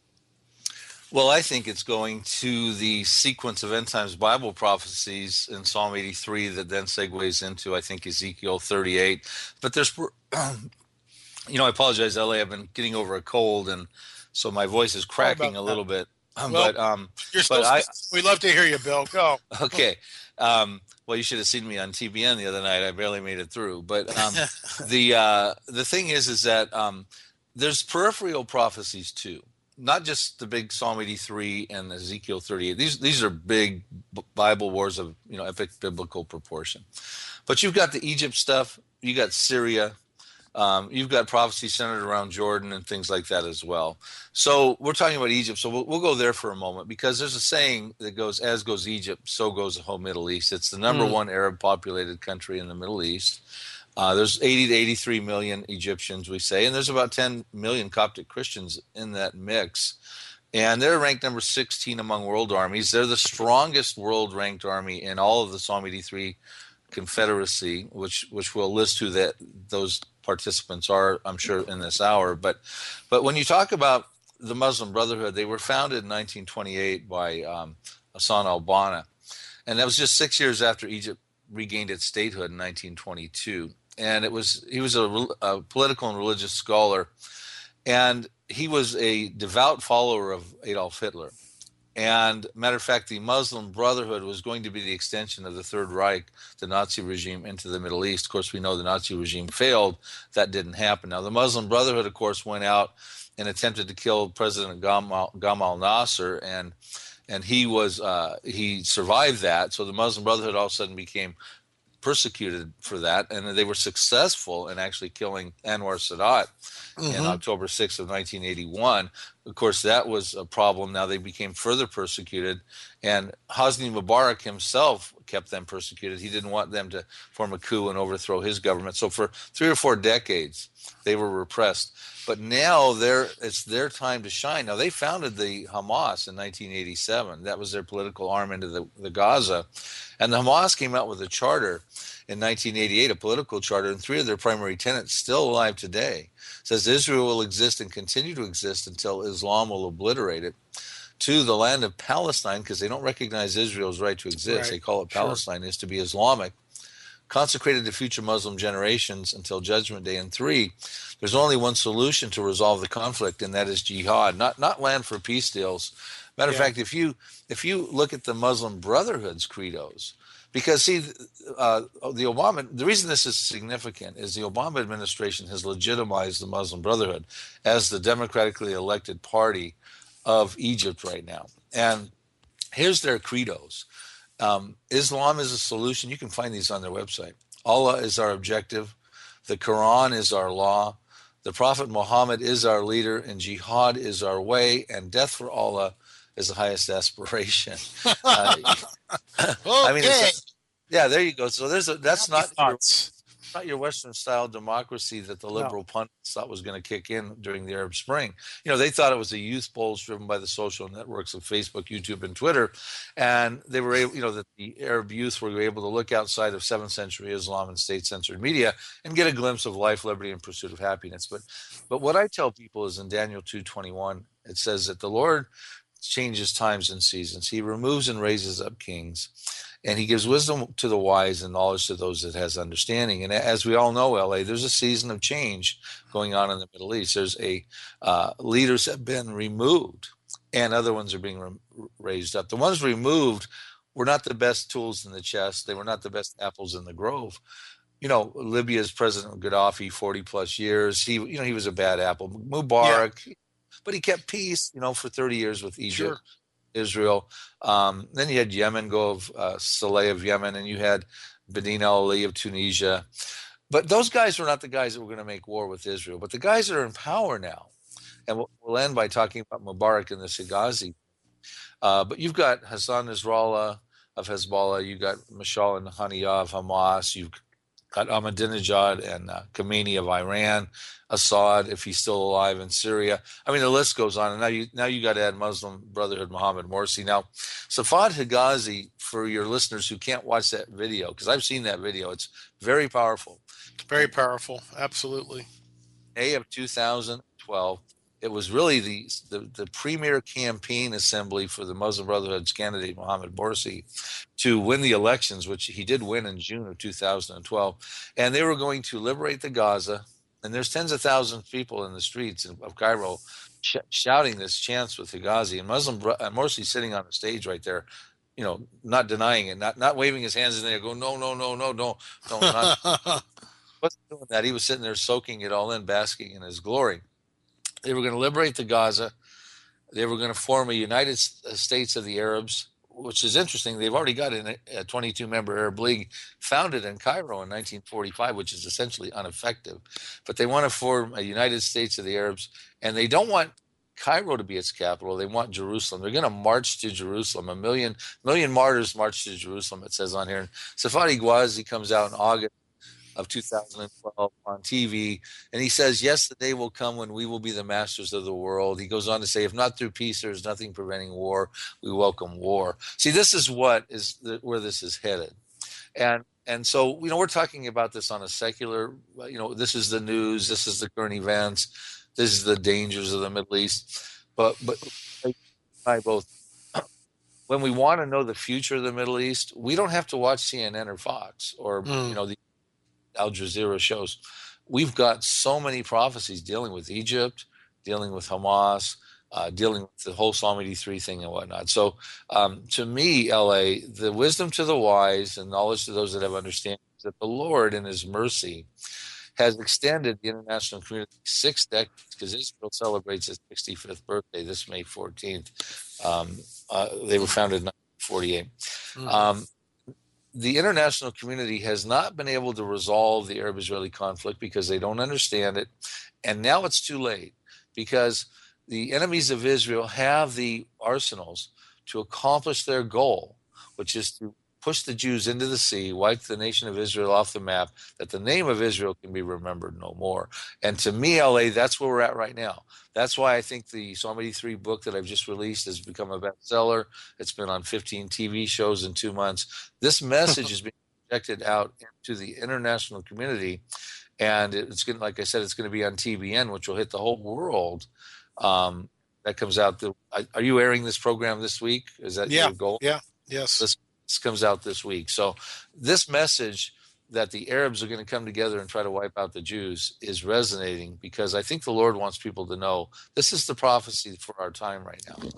Well, I think it's going to the sequence of end times Bible prophecies in Psalm 83 that then segues into, I think, Ezekiel 38. But there's, you know, I apologize, LA. I've been getting over a cold, and so my voice is cracking a little bit. Well, but um, you're but I, we love to hear you, Bill. Go. Okay. Um, well, you should have seen me on TBN the other night. I barely made it through. But um, the uh, the thing is, is that um, there's peripheral prophecies too not just the big Psalm 83 and Ezekiel 38. These these are big Bible wars of you know epic biblical proportion. But you've got the Egypt stuff, you got Syria, Um, you've got prophecy centered around Jordan and things like that as well. So we're talking about Egypt. So we'll, we'll go there for a moment because there's a saying that goes, "As goes Egypt, so goes the whole Middle East." It's the number mm. one Arab populated country in the Middle East. Uh, there's 80 to 83 million Egyptians, we say, and there's about 10 million Coptic Christians in that mix. And they're ranked number 16 among world armies. They're the strongest world ranked army in all of the Psalm 83 Confederacy, which which we'll list who that those participants are, I'm sure, in this hour. But but when you talk about the Muslim Brotherhood, they were founded in 1928 by um, Hassan al-Banna, and that was just six years after Egypt regained its statehood in 1922 and it was he was a, a, political and religious scholar, and he was a devout follower of Adolf Hitler. And matter of fact, the Muslim Brotherhood was going to be the extension of the Third Reich, the Nazi regime, into the Middle East. Of course, we know the Nazi regime failed; that didn't happen. Now, the Muslim Brotherhood, of course, went out and attempted to kill President Gamal, Gamal Nasser, and and he was uh, he survived that. So the Muslim Brotherhood all of a sudden became persecuted for that, and they were successful in actually killing Anwar Sadat mm-hmm. in October 6th of 1981. Of course, that was a problem. Now they became further persecuted, and Hosni Mubarak himself kept them persecuted. He didn't want them to form a coup and overthrow his government. So for three or four decades, they were repressed. But now they're, it's their time to shine. Now they founded the Hamas in 1987. That was their political arm into the, the Gaza, and the Hamas came out with a charter in 1988, a political charter, and three of their primary tenets still alive today. says Israel will exist and continue to exist until Islam will obliterate it. To the land of Palestine, because they don't recognize Israel's right to exist. Right. They call it Palestine, sure. is to be Islamic consecrated to future Muslim generations until Judgment Day. And three, there's only one solution to resolve the conflict, and that is jihad, not not land for peace deals. Matter of fact, if you if you look at the Muslim Brotherhood's credos, because see, uh, the Obama the reason this is significant is the Obama administration has legitimized the Muslim Brotherhood as the democratically elected party of Egypt right now, and here's their credos. Um, Islam is a solution. You can find these on their website. Allah is our objective. The Quran is our law. The Prophet Muhammad is our leader, and jihad is our way, and death for Allah is the highest aspiration. uh, okay. I mean, yeah, there you go. So there's a that's Happy not thoughts not your Western style democracy that the liberal no. pundits thought was going to kick in during the Arab Spring. You know, they thought it was a youth polls driven by the social networks of Facebook, YouTube, and Twitter, and they were able, you know, that the Arab youth were able to look outside of seventh century Islam and state-censored media and get a glimpse of life, liberty, and pursuit of happiness. But, but what I tell people is in Daniel two twenty one, it says that the Lord changes times and seasons. He removes and raises up kings and he gives wisdom to the wise and knowledge to those that has understanding. And as we all know, LA, there's a season of change going on in the Middle East. There's a uh, leaders have been removed, and other ones are being re- raised up. The ones removed were not the best tools in the chest. They were not the best apples in the grove. You know, Libya's President Gaddafi, 40 plus years. He, you know, he was a bad apple. Mubarak, yeah. but he kept peace. You know, for 30 years with Egypt. Sure. Israel. Um, then you had Yemen go of uh, Saleh of Yemen, and you had Benin Ali of Tunisia. But those guys were not the guys that were going to make war with Israel. But the guys that are in power now, and we'll, end by talking about Mubarak and the Hegazi. Uh, but you've got Hassan Nasrallah of Hezbollah, you've got Mashal and Haniyeh of Hamas, you've got Ahmadinejad and uh, Khamenei of Iran, Assad, if he's still alive in Syria. I mean, the list goes on. And now you now you got to add Muslim Brotherhood, Mohammed Morsi. Now, Safwat Hegazi, for your listeners who can't watch that video, because I've seen that video, it's very powerful. Very powerful, absolutely. May of 2012, it was really the, the, the premier campaign assembly for the Muslim Brotherhood's candidate Mohammed Morsi to win the elections, which he did win in June of 2012, and they were going to liberate the Gaza. And there's tens of thousands of people in the streets of Cairo sh- shouting this chants with Hegazi and Muslim and Morsi sitting on the stage right there, you know, not denying it, not not waving his hands in there, going no, no, no, no, no, no, not, wasn't doing that. He was sitting there soaking it all in, basking in his glory. They were going to liberate the Gaza. They were going to form a United uh, States of the Arabs which is interesting. They've already got a 22 member Arab League founded in Cairo in 1945, which is essentially ineffective. But they want to form a United States of the Arabs, and they don't want Cairo to be its capital. They want Jerusalem. They're going to march to Jerusalem. A million million martyrs march to Jerusalem. It says on here. Safwat Hegazi comes out in August of 2012 on TV, and he says, "Yes, the day will come when we will be the masters of the world." He goes on to say, "If not through peace, there is nothing preventing war. We welcome war." See, this is what is the, where this is headed, and and so you know we're talking about this on a secular. You know, this is the news. This is the current events this is the dangers of the Middle East. But but I both when we want to know the future of the Middle East, we don't have to watch CNN or Fox or mm. you know the Al Jazeera shows. We've got so many prophecies dealing with Egypt, dealing with Hamas, uh, dealing with the whole Psalm 83 thing and whatnot. So, um, to me, LA, the wisdom to the wise and knowledge to those that have understanding is that the Lord, in His mercy, has extended the international community six decades because Israel celebrates its 65th birthday this May 14th. Um, uh, they were founded in 1948. Mm-hmm. Um, the international community has not been able to resolve the Arab Israeli conflict because they don't understand it. And now it's too late because the enemies of Israel have the arsenals to accomplish their goal, which is to push the Jews into the sea, wipe the nation of Israel off the map, that the name of Israel can be remembered no more. And to me, LA, that's where we're at right now. That's why I think the Psalm 83 book that I've just released has become a bestseller. It's been on 15 TV shows in two months. This message is being projected out into the international community. And it's going to, like I said, it's going to be on TBN, which will hit the whole world. Um, that comes out. The, are you airing this program this week? Is that yeah, your goal? Yeah. Yes. This comes out this week. So this message that the Arabs are going to come together and try to wipe out the Jews is resonating because I think the Lord wants people to know this is the prophecy for our time right now.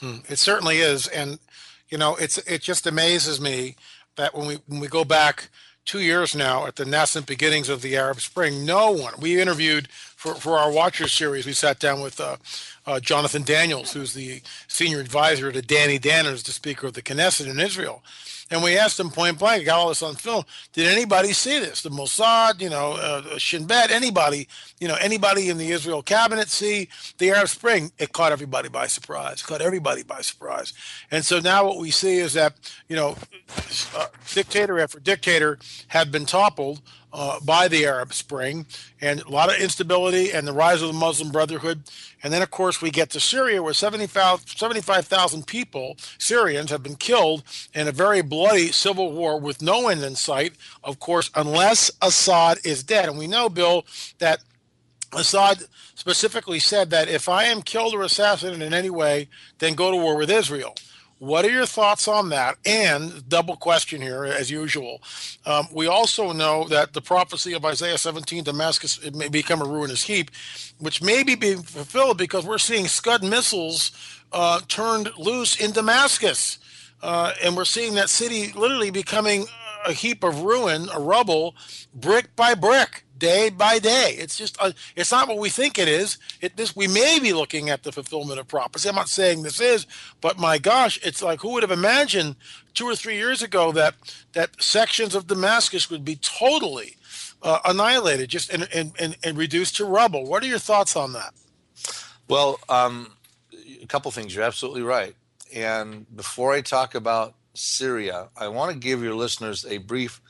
Hmm, it certainly is, and you know, it's it just amazes me that when we when we go back two years now at the nascent beginnings of the Arab Spring, no one we interviewed for, for our Watchers series. We sat down with uh, uh, Jonathan Daniels, who's the senior advisor to Danny Danon's, the Speaker of the Knesset in Israel. And we asked him point blank, got all this on film. Did anybody see this? The Mossad, you know, uh, Shin Bet, anybody, you know, anybody in the Israel cabinet see the Arab Spring? It caught everybody by surprise. Caught everybody by surprise. And so now what we see is that, you know, uh, dictator after dictator have been toppled uh, by the Arab Spring and a lot of instability and the rise of the Muslim Brotherhood. And then, of course, we get to Syria where 75,000 people, Syrians, have been killed in a very bloody civil war with no end in sight, of course, unless Assad is dead. And we know, Bill, that Assad specifically said that if I am killed or assassinated in any way, then go to war with Israel. What are your thoughts on that? And double question here, as usual. Um, we also know that the prophecy of Isaiah 17, Damascus it may become a ruinous heap, which may be being fulfilled because we're seeing Scud missiles uh, turned loose in Damascus. Uh, and we're seeing that city literally becoming a heap of ruin, a rubble, brick by brick day by day. It's just uh, it's not what we think it is. It this we may be looking at the fulfillment of prophecy. I'm not saying this is, but my gosh, it's like who would have imagined two or three years ago that that sections of Damascus would be totally uh, annihilated, just and, and, and and reduced to rubble. What are your thoughts on that? Well, um, a couple things. You're absolutely right. And before I talk about Syria, I want to give your listeners a brief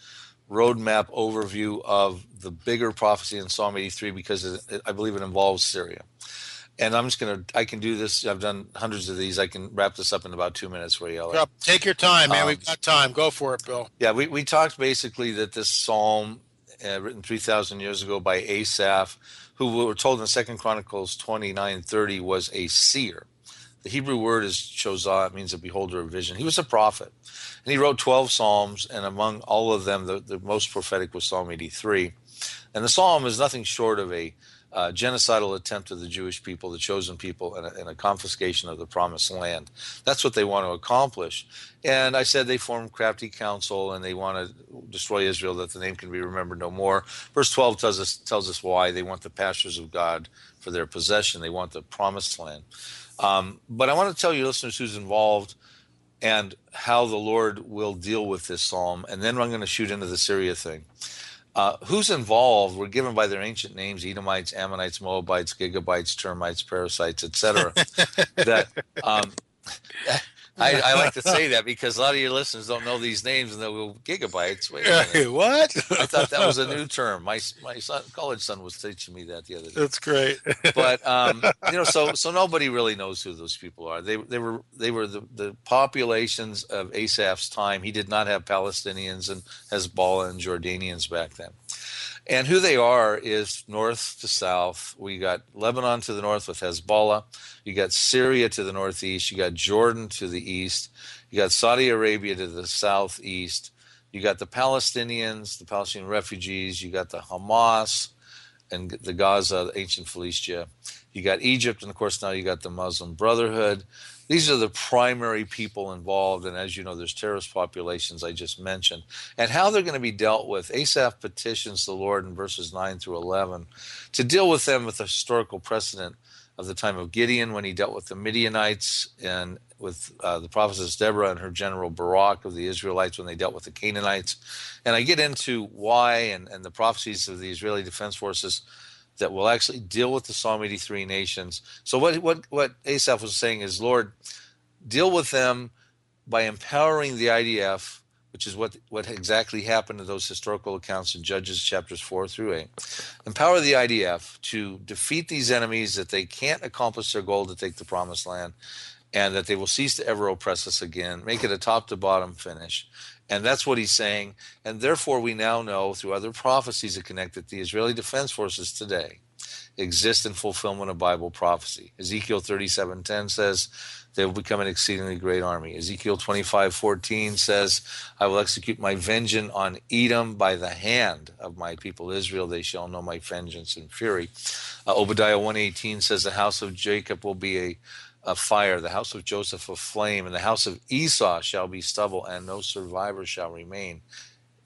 roadmap overview of the bigger prophecy in Psalm 83 because it, I believe it involves Syria. And I'm just going to, I can do this. I've done hundreds of these. I can wrap this up in about two minutes for you. Yep. Take your time, man. Um, We've got time. Go for it, Bill. Yeah, we, we talked basically that this psalm, uh, written 3,000 years ago by Asaph, who we were told in Second Chronicles 29 30 was a seer. The Hebrew word is shozah, it means a beholder of vision. He was a prophet. And he wrote 12 Psalms, and among all of them, the, the most prophetic was Psalm 83. And the Psalm is nothing short of a uh, genocidal attempt of the Jewish people, the chosen people, and a, and a, confiscation of the promised land. That's what they want to accomplish. And I said they form crafty counsel and they want to destroy Israel that the name can be remembered no more. Verse 12 tells us tells us why they want the pastures of God for their possession. They want the promised land. Um, but I want to tell you, listeners, who's involved and how the Lord will deal with this psalm. And then I'm going to shoot into the Syria thing. Uh, who's involved were given by their ancient names Edomites, Ammonites, Moabites, Gebalites, termites, parasites, etc. that um, I, I, like to say that because a lot of your listeners don't know these names and they'll go gigabytes. Wait what? I thought that was a new term. My my son, college son was teaching me that the other day. That's great. but um, you know, so so nobody really knows who those people are. They they were they were the, the populations of Asaph's time. He did not have Palestinians and Hezbollah and Jordanians back then. And who they are is north to south. We got Lebanon to the north with Hezbollah. You got Syria to the northeast. You got Jordan to the east. You got Saudi Arabia to the southeast. You got the Palestinians, the Palestinian refugees. You got the Hamas and the Gaza, the ancient Philistia. You got Egypt, and of course now you got the Muslim Brotherhood. These are the primary people involved, and as you know, there's terrorist populations I just mentioned, and how they're going to be dealt with. Asaph petitions the Lord in verses nine through eleven to deal with them with the historical precedent of the time of Gideon when he dealt with the Midianites and with uh, the prophetess Deborah and her general Barak of the Israelites when they dealt with the Canaanites. And I get into why and, and the prophecies of the Israeli Defense Forces that will actually deal with the Psalm 83 nations. So what what what Asaph was saying is, Lord, deal with them by empowering the IDF, which is what what exactly happened to those historical accounts in Judges chapters four through eight. Empower the IDF to defeat these enemies that they can't accomplish their goal to take the promised land. And that they will cease to ever oppress us again. Make it a top to bottom finish. And that's what he's saying. And therefore, we now know through other prophecies that connect that the Israeli Defense Forces today exist in fulfillment of Bible prophecy. Ezekiel 37:10 says they will become an exceedingly great army. Ezekiel 25:14 says, "I will execute my vengeance on Edom by the hand of my people Israel. They shall know my vengeance and fury." Uh, Obadiah 1:18 says, "The house of Jacob will be a a fire, the house of Joseph a flame, and the house of Esau shall be stubble, and no survivor shall remain.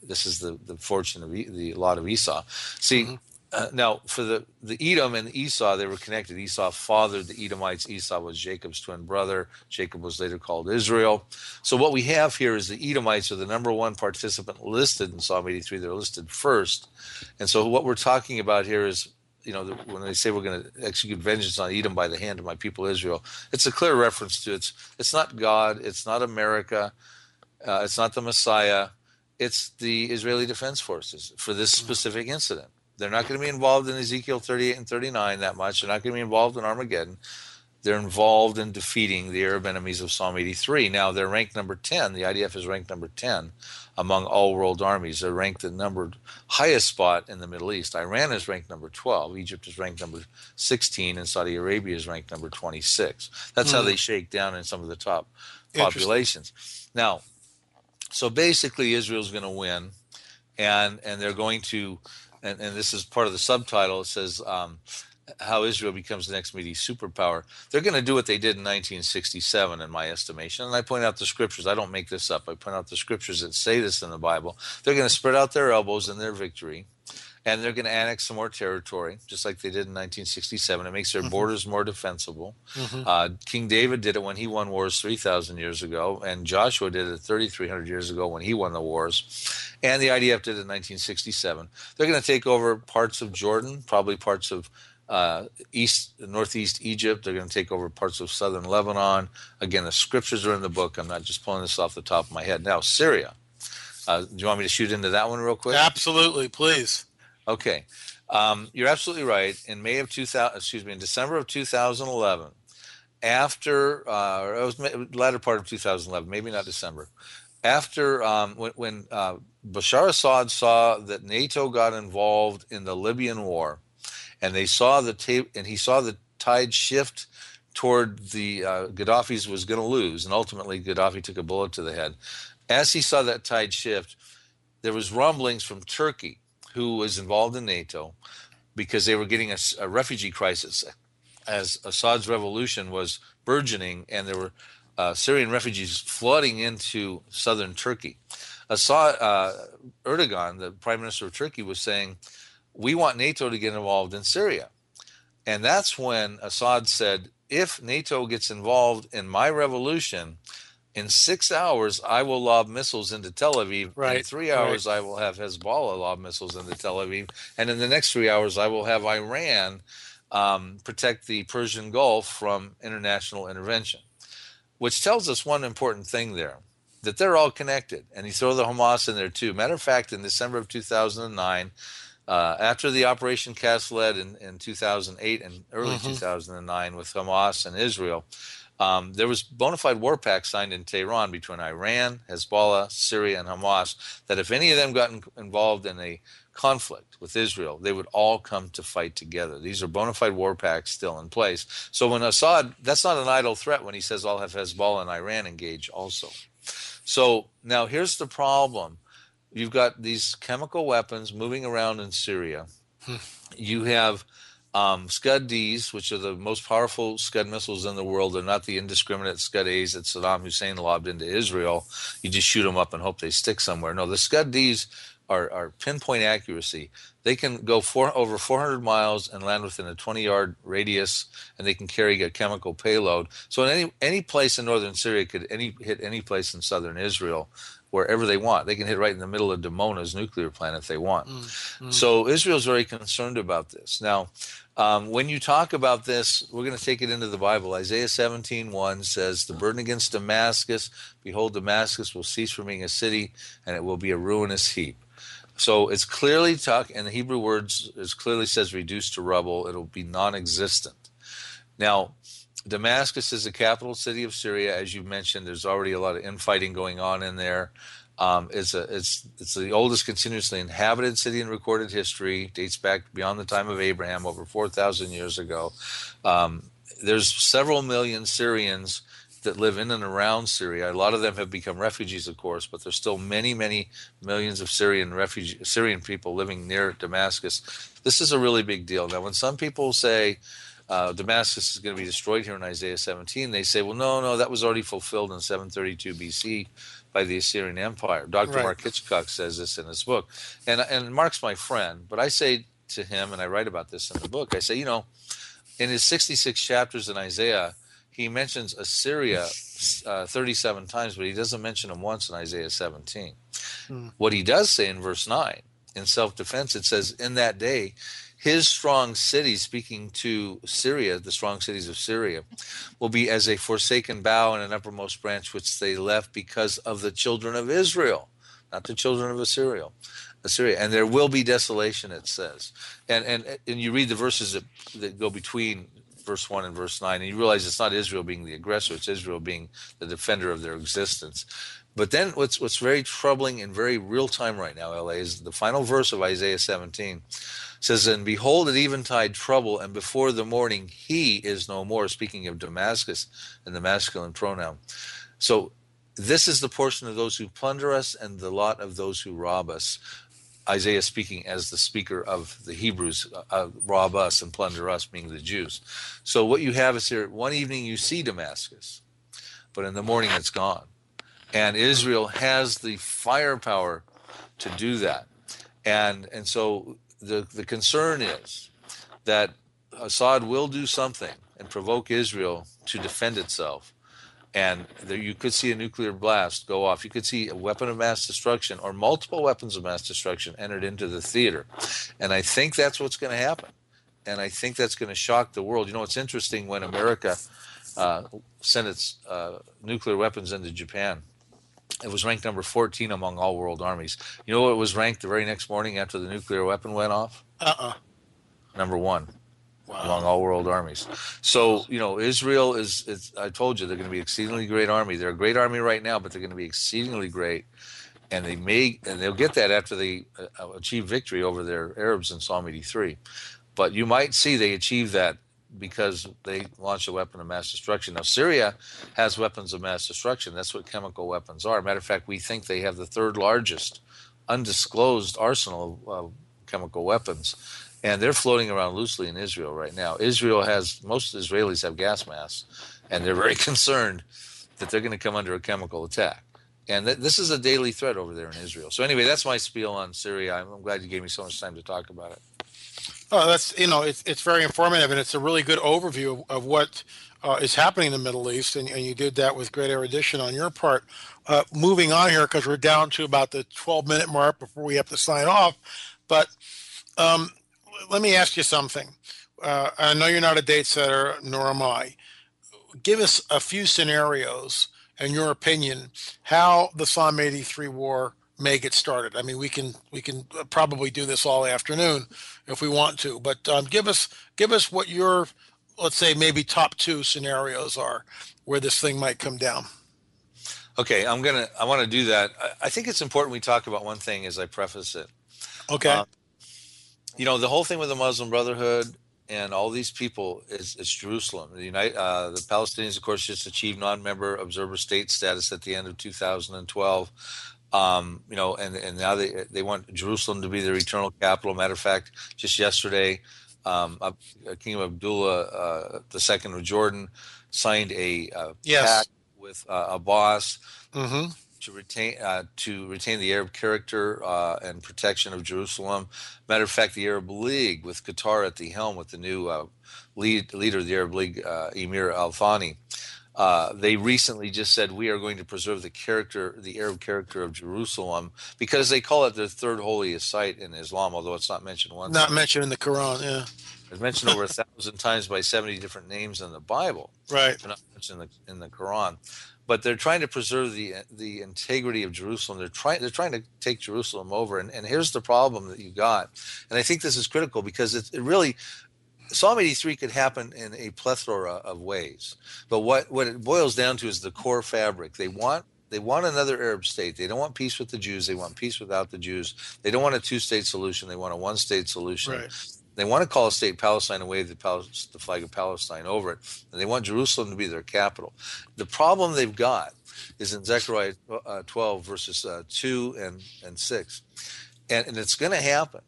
This is the, the fortune of e- the lot of Esau. See, mm-hmm. uh, now for the, the Edom and Esau, they were connected. Esau fathered the Edomites. Esau was Jacob's twin brother. Jacob was later called Israel. So what we have here is the Edomites are the number one participant listed in Psalm 83. They're listed first. And so what we're talking about here is you know, when they say we're going to execute vengeance on Edom by the hand of my people Israel, it's a clear reference to it's it's not God, it's not America, uh, it's not the Messiah, it's the Israeli Defense Forces for this specific incident. They're not going to be involved in Ezekiel 38 and 39 that much. They're not going to be involved in Armageddon. They're involved in defeating the Arab enemies of Psalm 83. Now they're ranked number 10. The IDF is ranked number 10 among all world armies. They're ranked the number highest spot in the Middle East. Iran is ranked number 12. Egypt is ranked number 16, and Saudi Arabia is ranked number 26. That's mm. how hmm. they shake down in some of the top populations. Now, so basically, Israel's going to win, and and they're going to, and, and this is part of the subtitle. It says. Um, how Israel becomes the next Mideast superpower. They're going to do what they did in 1967, in my estimation. And I point out the scriptures. I don't make this up. I point out the scriptures that say this in the Bible. They're going to spread out their elbows in their victory, and they're going to annex some more territory, just like they did in 1967. It makes their mm-hmm. borders more defensible. Mm-hmm. Uh, King David did it when he won wars 3,000 years ago, and Joshua did it 3,300 years ago when he won the wars. And the IDF did it in 1967. They're going to take over parts of Jordan, probably parts of uh, east, northeast Egypt. They're going to take over parts of southern Lebanon. Again, the scriptures are in the book. I'm not just pulling this off the top of my head. Now, Syria. Uh, do you want me to shoot into that one real quick? Absolutely, please. Okay, um, you're absolutely right. In May of 2000, excuse me, in December of 2011, after uh, it was latter part of 2011, maybe not December, after um, when, when uh, Bashar Assad saw that NATO got involved in the Libyan war and they saw the tape, and he saw the tide shift toward the uh, Gaddafi's was going to lose, and ultimately Gaddafi took a bullet to the head. As he saw that tide shift, there was rumblings from Turkey, who was involved in NATO, because they were getting a, a refugee crisis as Assad's revolution was burgeoning and there were uh, Syrian refugees flooding into southern Turkey. Assad, uh, Erdogan, the prime minister of Turkey, was saying, We want NATO to get involved in Syria. And that's when Assad said, If NATO gets involved in my revolution, in six hours, I will lob missiles into Tel Aviv. Right. In three hours, right. I will have Hezbollah lob missiles into Tel Aviv. And in the next three hours, I will have Iran um, protect the Persian Gulf from international intervention, which tells us one important thing there that they're all connected. And you throw the Hamas in there too. Matter of fact, in December of 2009, uh, after the Operation Cast Lead in, in 2008 and early Mhm. 2009 with Hamas and Israel, um, there was bona fide war pact signed in Tehran between Iran, Hezbollah, Syria, and Hamas that if any of them got in, involved in a conflict with Israel, they would all come to fight together. These are bona fide war pacts still in place. So when Assad, that's not an idle threat when he says I'll have Hezbollah and Iran engage also. So now here's the problem. You've got these chemical weapons moving around in Syria. You have um, Scud Ds, which are the most powerful Scud missiles in the world. They're not the indiscriminate Scud As that Saddam Hussein lobbed into Israel. You just shoot them up and hope they stick somewhere. No, the Scud Ds are, are pinpoint accuracy. They can go for, over 400 miles and land within a 20 yard radius, and they can carry a chemical payload. So, in any any place in northern Syria could any hit any place in southern Israel, wherever they want. They can hit right in the middle of Dimona's nuclear plant if they want. So Israel's very concerned about this. Now, um, when you talk about this, we're going to take it into the Bible. Isaiah 17:1 says, "The burden against Damascus, behold, Damascus will cease from being a city, and it will be a ruinous heap." So it's clearly talk, and the Hebrew words is clearly says reduced to rubble. It'll be non-existent. Now, Damascus is the capital city of Syria, as you mentioned. There's already a lot of infighting going on in there. Um, it's a it's it's the oldest continuously inhabited city in recorded history. Dates back beyond the time of Abraham, over four thousand years ago. Um, there's several million Syrians that live in and around Syria. A lot of them have become refugees, of course, but there's still many, many millions of Syrian refugee Syrian people living near Damascus. This is a really big deal. Now, when some people say uh, Damascus is going to be destroyed here in Isaiah 17, they say, well, no, no, that was already fulfilled in 732 BC by the Assyrian Empire. Dr. Right. Mark Hitchcock says this in his book. And, and Mark's my friend, but I say to him, and I write about this in the book, I say, you know, in his 66 chapters in Isaiah, he mentions Assyria uh, 37 times, but he doesn't mention them once in Isaiah 17. What he does say in verse 9, in self defense, it says, In that day, his strong cities, speaking to Syria, the strong cities of Syria, will be as a forsaken bough and an uppermost branch which they left because of the children of Israel, not the children of Assyria. Assyria, and there will be desolation. It says, and and and you read the verses that, that go between verse one and verse nine, and you realize it's not Israel being the aggressor; it's Israel being the defender of their existence. But then, what's what's very troubling and very real time right now, LA, is the final verse of Isaiah 17 says, "And behold, at eventide trouble, and before the morning he is no more." Speaking of Damascus and the masculine pronoun, so this is the portion of those who plunder us and the lot of those who rob us. Isaiah speaking as the speaker of the Hebrews, uh, rob us and plunder us, being the Jews. So what you have is here, one evening you see Damascus, but in the morning it's gone. And Israel has the firepower to do that. And, and so the, the concern is that Assad will do something and provoke Israel to defend itself and there, you could see a nuclear blast go off. You could see a weapon of mass destruction or multiple weapons of mass destruction entered into the theater. And I think that's what's going to happen. And I think that's going to shock the world. You know, it's interesting when America uh, sent its uh, nuclear weapons into Japan. It was ranked number 14 among all world armies. You know what was ranked the very next morning after the nuclear weapon went off? Uh-uh. Number one Wow. among all world armies. So you know, Israel is. is I told you they're going to be exceedingly great army. They're a great army right now, but they're going to be exceedingly great, and they may and they'll get that after they uh, achieve victory over their Arabs in Psalm 83. But you might see they achieve that because they launch a weapon of mass destruction. Now Syria has weapons of mass destruction. That's what chemical weapons are. Matter of fact, we think they have the third largest undisclosed arsenal of uh, chemical weapons and they're floating around loosely in Israel right now. Israel has most Israelis have gas masks, and they're very concerned that they're going to come under a chemical attack. And th- this is a daily threat over there in Israel. So anyway, that's my spiel on Syria. I'm glad you gave me so much time to talk about it. Oh, that's you know, it's it's very informative, and it's a really good overview of, of what uh, is happening in the Middle East, and, and you did that with great erudition on your part. Uh, moving on here, because we're down to about the 12 minute mark before we have to sign off, but um, let me ask you something. Uh, I know you're not a date setter, nor am I. Give us a few scenarios, in your opinion, how the Psalm 83 war may get started. I mean, we can we can probably do this all afternoon if we want to, but um, give us give us what your let's say maybe top two scenarios are where this thing might come down. Okay, I'm gonna I want to do that. I, I, think it's important we talk about one thing as I preface it. Okay. Um, you know, the whole thing with the Muslim Brotherhood and all these people is, is Jerusalem. The United, uh, the Palestinians, of course, just achieved non-member observer state status at the end of 2012. Um, you know, and, and now they they want Jerusalem to be their eternal capital. Matter of fact, just yesterday, um, uh, King Abdullah uh, II of Jordan signed a uh, yes. pact with uh, Abbas mm-hmm. to retain uh, to retain the Arab character uh, and protection of Jerusalem. Matter of fact, the Arab League with Qatar at the helm, with the new lead leader of the Arab League, Emir Al Thani. Uh, they recently just said we are going to preserve the character, the Arab character of Jerusalem, because they call it the third holiest site in Islam, although it's not mentioned once. Not mentioned in the Quran, yeah. It's mentioned over a thousand times by seventy different names in the Bible. Right. Not mentioned in the, in the Quran, but they're trying to preserve the the integrity of Jerusalem. They're trying they're trying to take Jerusalem over, and, and here's the problem that you got, and I think this is critical because it, it really Psalm 83 could happen in a plethora of ways. But what, what it boils down to is the core fabric. They want they want another Arab state. They don't want peace with the Jews. They want peace without the Jews. They don't want a two state solution. They want a one state solution. Right. They want to call a state Palestine and wave the, the flag of Palestine over it. And they want Jerusalem to be their capital. The problem they've got is in Zechariah uh, 12, verses uh, 2 and, and 6. And, and it's going to happen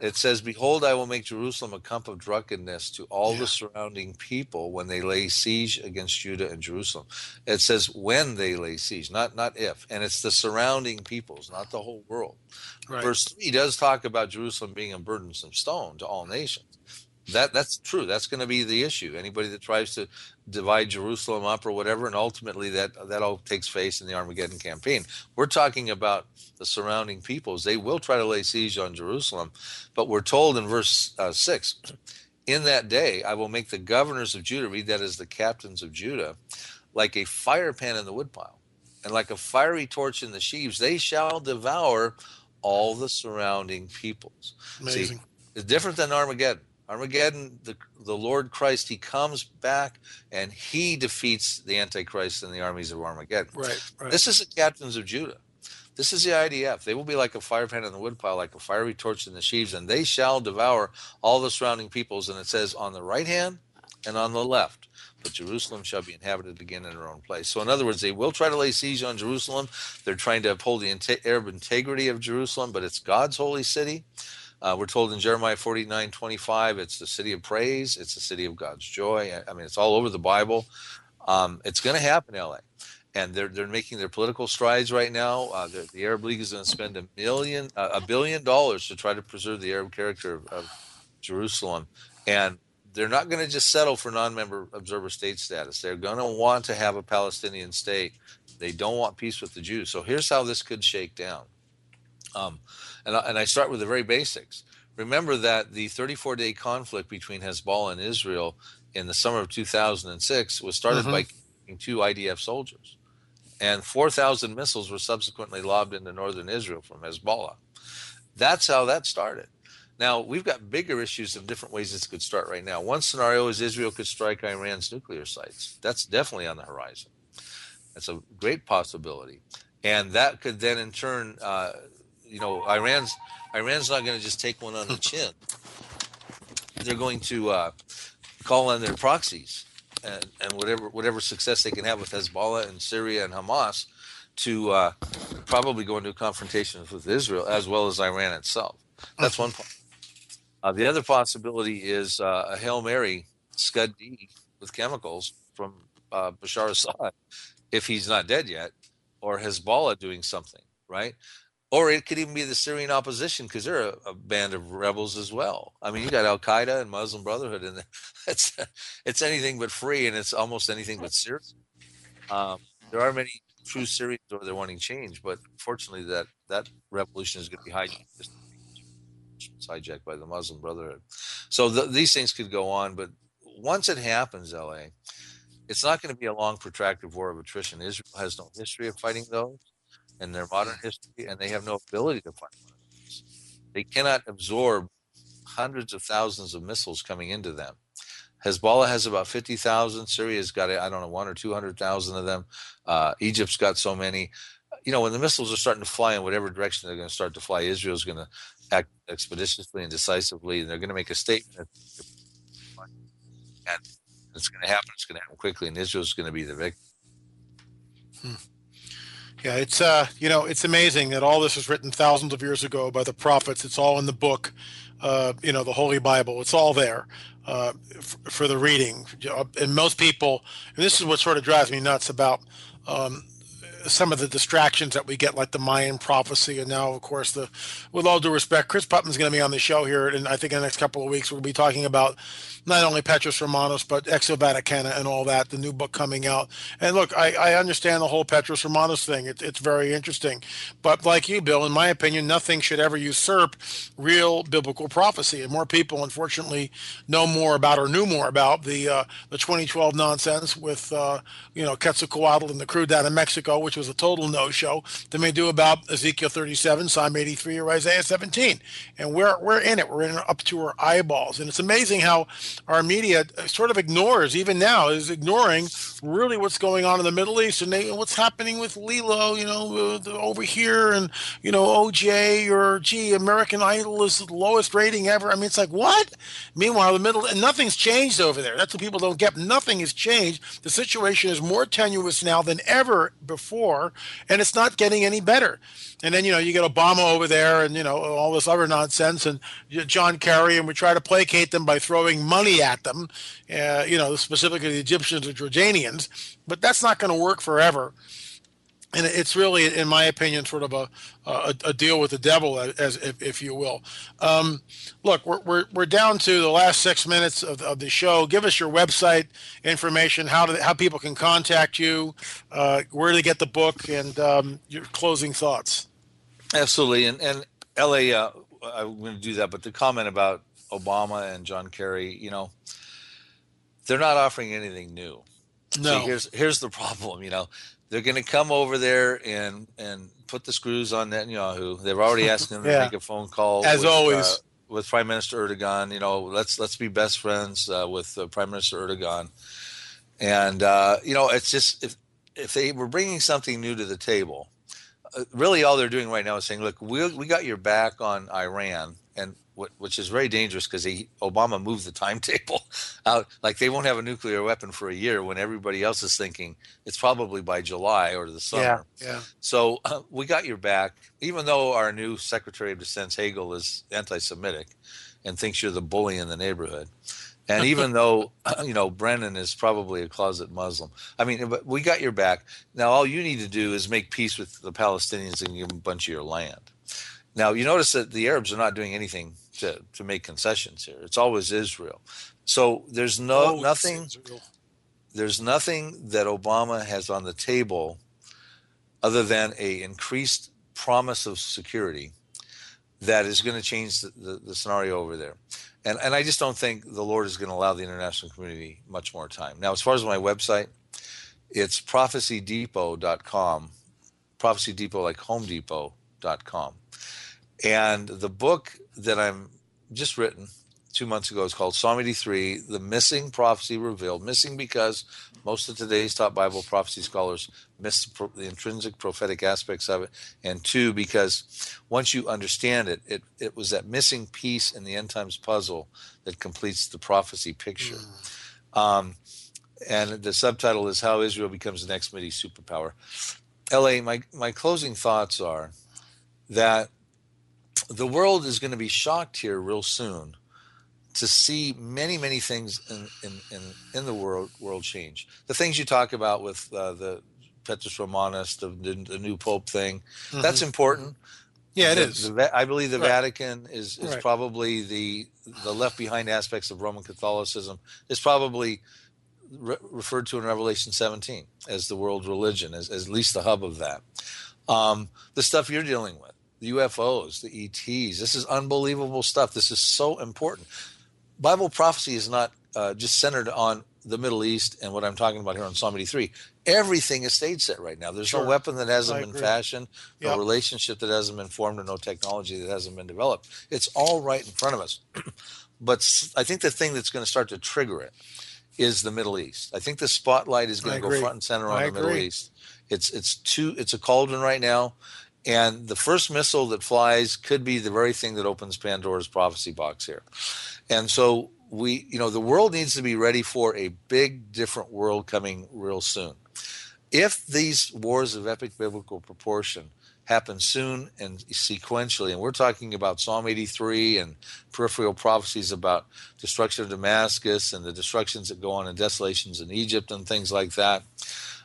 it says, Behold, I will make Jerusalem a cup of drunkenness to all yeah. the surrounding people when they lay siege against Judah and Jerusalem. It says when they lay siege, not not if. And it's the surrounding peoples, not the whole world. Right. Verse 3 does talk about Jerusalem being a burdensome stone to all nations that that's true. That's going to be the issue. Anybody that tries to divide Jerusalem up or whatever, and ultimately that that all takes place in the Armageddon campaign. We're talking about the surrounding peoples. They will try to lay siege on Jerusalem, but we're told in verse uh, six, in that day I will make the governors of Judah read that as the captains of Judah, like a fire pan in the woodpile, and like a fiery torch in the sheaves. They shall devour all the surrounding peoples. Amazing. See, it's different than Armageddon. Armageddon, the, the Lord Christ, he comes back and he defeats the Antichrist and the armies of Armageddon. Right, right. This is the captains of Judah. This is the IDF. They will be like a fire pan in the woodpile, like a fiery torch in the sheaves, and they shall devour all the surrounding peoples. And it says, on the right hand and on the left. But Jerusalem shall be inhabited again in her own place. So, in other words, they will try to lay siege on Jerusalem. They're trying to uphold the Arab integrity of Jerusalem, but it's God's holy city. Uh, we're told in Jeremiah 49 25, it's the city of praise, it's the city of God's joy. I, I mean, it's all over the Bible. Um, it's going to happen, LA. And they're, they're making their political strides right now. Uh, the, the, Arab League is going to spend a million, uh, a billion dollars to try to preserve the Arab character of, of Jerusalem. And they're not going to just settle for non-member observer state status. They're going to want to have a Palestinian state. They don't want peace with the Jews. So here's how this could shake down. Um, and, I, and I start with the very basics. Remember that the 34 day conflict between Hezbollah and Israel in the summer of 2006 was started mm-hmm. by two IDF soldiers. And 4,000 missiles were subsequently lobbed into northern Israel from Hezbollah. That's how that started. Now, we've got bigger issues in different ways this could start right now. One scenario is Israel could strike Iran's nuclear sites. That's definitely on the horizon. That's a great possibility. And that could then, in turn, uh, you know, Iran's Iran's not going to just take one on the chin. They're going to uh, call on their proxies and, and whatever whatever success they can have with Hezbollah and Syria and Hamas to uh, probably go into confrontations with Israel as well as Iran itself. That's one part. Uh, the other possibility is uh, a Hail Mary Scud D with chemicals from uh, Bashar Assad, if he's not dead yet, or Hezbollah doing something, right? Or it could even be the Syrian opposition because they're a, a, band of rebels as well. I mean, you got Al Qaeda and Muslim Brotherhood in there. It's it's anything but free, and it's almost anything but Syrian. Um, there are many true Syrians over there wanting change, but fortunately, that that revolution is going to be hijacked, hijacked by the Muslim Brotherhood. So the, these things could go on, but once it happens, LA, it's not going to be a long, protracted war of attrition. Israel has no history of fighting those in their modern history, and they have no ability to fight. They cannot absorb hundreds of thousands of missiles coming into them. Hezbollah has about 50,000. Syria's got, I don't know, one or 200,000 of them. Uh, Egypt's got so many. You know, when the missiles are starting to fly in whatever direction they're going to start to fly, Israel's going to act expeditiously and decisively, and they're going to make a statement. And it's going to happen. It's going to happen quickly, and Israel's going to be the victim. Hmm. Yeah, it's uh, you know, it's amazing that all this was written thousands of years ago by the prophets. It's all in the book, uh, you know, the Holy Bible. It's all there uh, f- for the reading. And most people, and this is what sort of drives me nuts about um, some of the distractions that we get, like the Mayan prophecy, and now, of course, the. With all due respect, Cris Putnam's going to be on the show here, and I think in the next couple of weeks we'll be talking about not only Petrus Romanus but Exo Vaticana and all that, the new book coming out. And look, I, I understand the whole Petrus Romanus thing; it, it's very interesting. But like you, Bill, in my opinion, nothing should ever usurp real biblical prophecy. And more people, unfortunately, know more about or knew more about the uh, the 2012 nonsense with uh, you know Quetzalcoatl and the crew down in Mexico, which was a total no-show, than they do about Ezekiel 37, Psalm 83, or Isaiah 17. And we're we're in it. We're in it up to our eyeballs. And it's amazing how our media sort of ignores, even now, is ignoring really what's going on in the Middle East and they, what's happening with Lilo, you know, uh, over here, and you know, OJ or gee, American Idol is the lowest rating ever. I mean, it's like what? Meanwhile, the middle and nothing's changed over there. That's what people don't get. Nothing has changed. The situation is more tenuous now than ever before, and it's not getting any better and then you know you get Obama over there, and you know all this other nonsense, and John Kerry, and we try to placate them by throwing money at them, uh, you know, specifically the Egyptians or Jordanians, but that's not going to work forever. And it's really, in my opinion, sort of a a, a deal with the devil, as if, if you will. Um, look, we're, we're, we're down to the last six minutes of, of the show. Give us your website information, how to, how people can contact you, uh, where to get the book, and um, your closing thoughts. Absolutely, and and LA, uh, I'm going to do that. But the comment about Obama and John Kerry, you know, they're not offering anything new. No. See, here's here's the problem. You know, they're going to come over there and and put the screws on Netanyahu. They've already asked him yeah. to make a phone call. As with, always. Uh, with Prime Minister Erdogan, you know, let's let's be best friends uh, with uh, Prime Minister Erdogan, and uh, you know, it's just if if they were bringing something new to the table, uh, really all they're doing right now is saying, look, we we got your back on Iran, and which is very dangerous because Obama moved the timetable out. Like they won't have a nuclear weapon for a year when everybody else is thinking it's probably by July or the summer. Yeah, yeah. So uh, we got your back, even though our new Secretary of Defense Hagel is anti-Semitic and thinks you're the bully in the neighborhood. And even though you know Brennan is probably a closet Muslim, I mean, but we got your back. Now all you need to do is make peace with the Palestinians and give them a bunch of your land. Now you notice that the Arabs are not doing anything to, to make concessions here. It's always Israel. So there's no oh, nothing. There's nothing that Obama has on the table other than a increased promise of security that is going to change the, the, the scenario over there and and I just don't think the Lord is going to allow the international community much more time. Now, as far as my website, it's prophecydepot.com, prophecydepot like Home Depot.com, and the book that I'm just written two months ago is called Psalm 83, The Missing Prophecy Revealed. Missing because most of today's top Bible prophecy scholars miss the intrinsic prophetic aspects of it, and two, because once you understand it, it, it was that missing piece in the end times puzzle that completes the prophecy picture. Mm. Um, and the subtitle is How Israel Becomes the Next Mideast Superpower. LA, my, my closing thoughts are that the world is going to be shocked here real soon to see many many things in in in, in the world world change. The things you talk about with uh, the Petrus Romanus, the, the, the new Pope thing, mm-hmm. that's important. Yeah, it the, is. The, I believe the right. Vatican is, is right. probably the the left behind aspects of Roman Catholicism is probably re- referred to in Revelation 17 as the world religion, as, as at least the hub of that. Um, the stuff you're dealing with, the UFOs, the ETs, this is unbelievable stuff. This is so important. Bible prophecy is not uh, just centered on the Middle East and what I'm talking about here on Psalm 83. Everything is stage set right now. There's sure. no weapon that hasn't I been agree. fashioned, no yep. relationship that hasn't been formed, and no technology that hasn't been developed. It's all right in front of us. but I think the thing that's going to start to trigger it is the Middle East. I think the spotlight is going to go front and center on I the agree. Middle East. It's it's too it's a cauldron right now, and the first missile that flies could be the very thing that opens Pandora's prophecy box here. And so we, you know, the world needs to be ready for a big, different world coming real soon. If these wars of epic biblical proportion happen soon and sequentially, and we're talking about Psalm 83 and peripheral prophecies about destruction of Damascus and the destructions that go on and desolations in Egypt and things like that,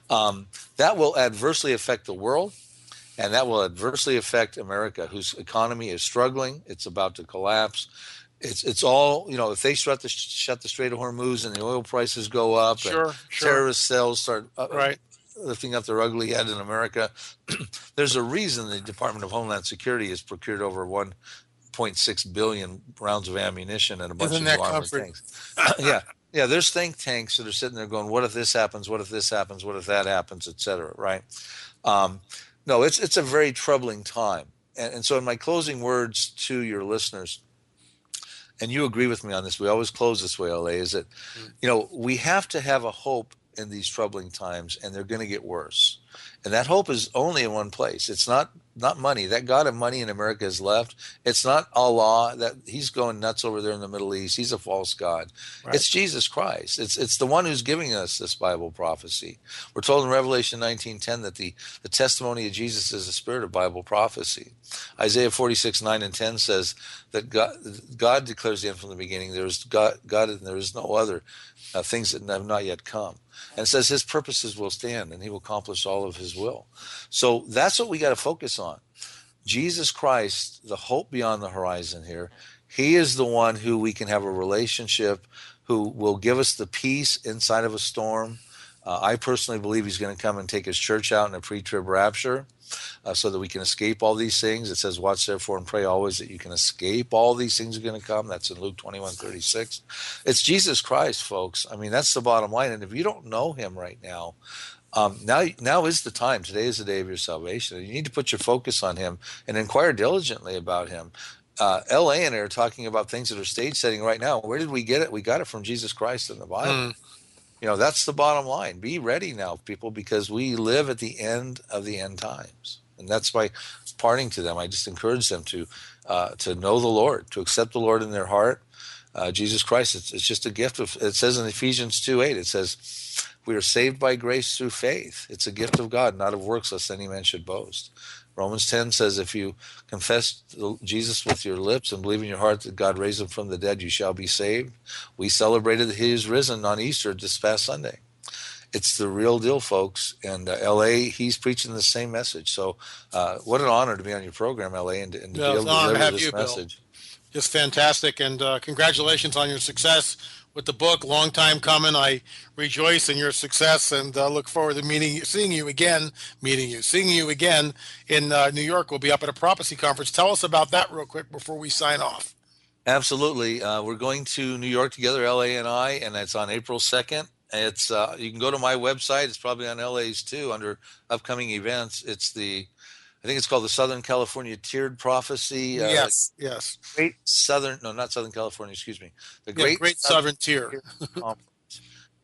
um, that will adversely affect the world and that will adversely affect America, whose economy is struggling. It's about to collapse it's it's all you know. If they shut the shut the Strait of Hormuz and the oil prices go up, sure, and sure. terrorist cells start uh, right. lifting up their ugly head in America, there's a reason the Department of Homeland Security has procured over 1.6 billion rounds of ammunition and a bunch Isn't of armored things. yeah, yeah. There's think tanks that are sitting there going, "What if this happens? What if this happens? What if that happens?" Etc. Right? Um, no, it's it's a very troubling time. And, and so, in my closing words to your listeners, and you agree with me on this. We always close this way, LA. Is that mm. you know we have to have a hope in these troubling times, and they're going to get worse. And that hope is only in one place. It's not not money. That God of money in America has left. It's not Allah that he's going nuts over there in the Middle East. He's a false god. Right. It's Jesus Christ. It's it's the one who's giving us this Bible prophecy. We're told in Revelation 19:10 that the the testimony of Jesus is the spirit of Bible prophecy. Isaiah 46 9 and 10 says that God God declares the end from the beginning. There is God God and there is no other uh, things that have not yet come and says his purposes will stand and he will accomplish all of his will. So that's what we got to focus on. Jesus Christ, the hope beyond the horizon here, he is the one who we can have a relationship, who will give us the peace inside of a storm. Uh, I personally believe he's going to come and take his church out in a pre trib rapture uh, so that we can escape all these things. It says, Watch therefore and pray always that you can escape all these things are going to come. That's in Luke 21 36. It's Jesus Christ, folks. I mean, that's the bottom line. And if you don't know him right now, um, now, now is the time. Today is the day of your salvation. You need to put your focus on Him and inquire diligently about Him. Uh, LA and I are talking about things that are stage setting right now. Where did we get it? We got it from Jesus Christ in the Bible. Mm. You know, that's the bottom line. Be ready now, people, because we live at the end of the end times and that's my parting to them. I just encourage them to uh, to know the Lord, to accept the Lord in their heart. Uh, Jesus Christ, it's, it's just a gift of. It says in Ephesians two eight, it says, "We are saved by grace through faith. It's a gift of God, not of works, lest any man should boast." Romans 10 says, If you confess Jesus with your lips and believe in your heart that God raised him from the dead, you shall be saved. We celebrated that he is risen on Easter this past Sunday it's the real deal, folks. And uh, LA, he's preaching the same message. So, uh, what an honor to be on your program, LA, and, to, and to be able to deliver this you, message. Bill. Just fantastic, and uh, congratulations on your success with the book. Long time coming. I rejoice in your success, and uh, look forward to meeting, seeing you again, meeting you, seeing you again in uh, New York. We'll be up at a prophecy conference. Tell us about that real quick before we sign off. Absolutely. Uh, we're going to New York together, LA and I, and it's on April 2nd. It's uh, you can go to my website. It's probably on LA's too under upcoming events. It's the I think it's called the Southern California Tiered Prophecy. Uh, yes, yes. Great Southern, no, not Southern California. Excuse me. The Great, yeah, Great Southern, Southern Tier.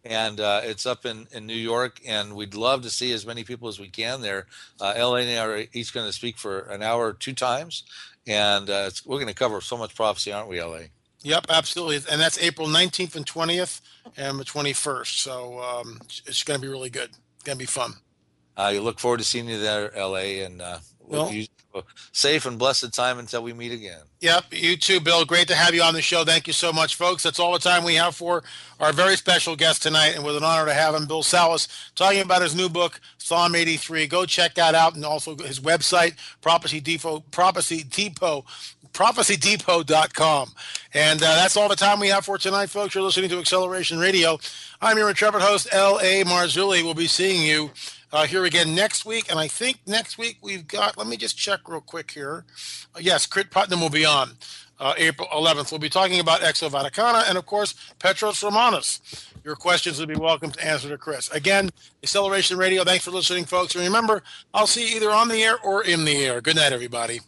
and uh, it's up in, in New York, and we'd love to see as many people as we can there. Uh, LA and I are each going to speak for an hour two times, and uh, we're going to cover so much prophecy, aren't we, LA? Yep, absolutely. And that's April 19th and 20th and the 21st. So um, it's going to be really good. It's going to be fun. I look forward to seeing you there, LA, and uh, Well- safe and blessed time until we meet again. Yep, you too, Bill. Great to have you on the show. Thank you so much, folks. That's all the time we have for our very special guest tonight, and with an honor to have him, Bill Salus, talking about his new book, Psalm 83. Go check that out, and also his website, Prophecy Depot, Prophecy Depot, prophecydepot.com. And uh, that's all the time we have for tonight, folks. You're listening to Acceleration Radio. I'm your intrepid host, L.A. Marzulli. We'll be seeing you uh, here again next week. And I think next week we've got, let me just check real quick here. Uh, yes, Cris Putnam will be on uh, April 11th. We'll be talking about Exo Vaticana and, of course, Petrus Romanus. Your questions will be welcome to answer to Cris. Again, Acceleration Radio. Thanks for listening, folks. And remember, I'll see you either on the air or in the air. Good night, everybody.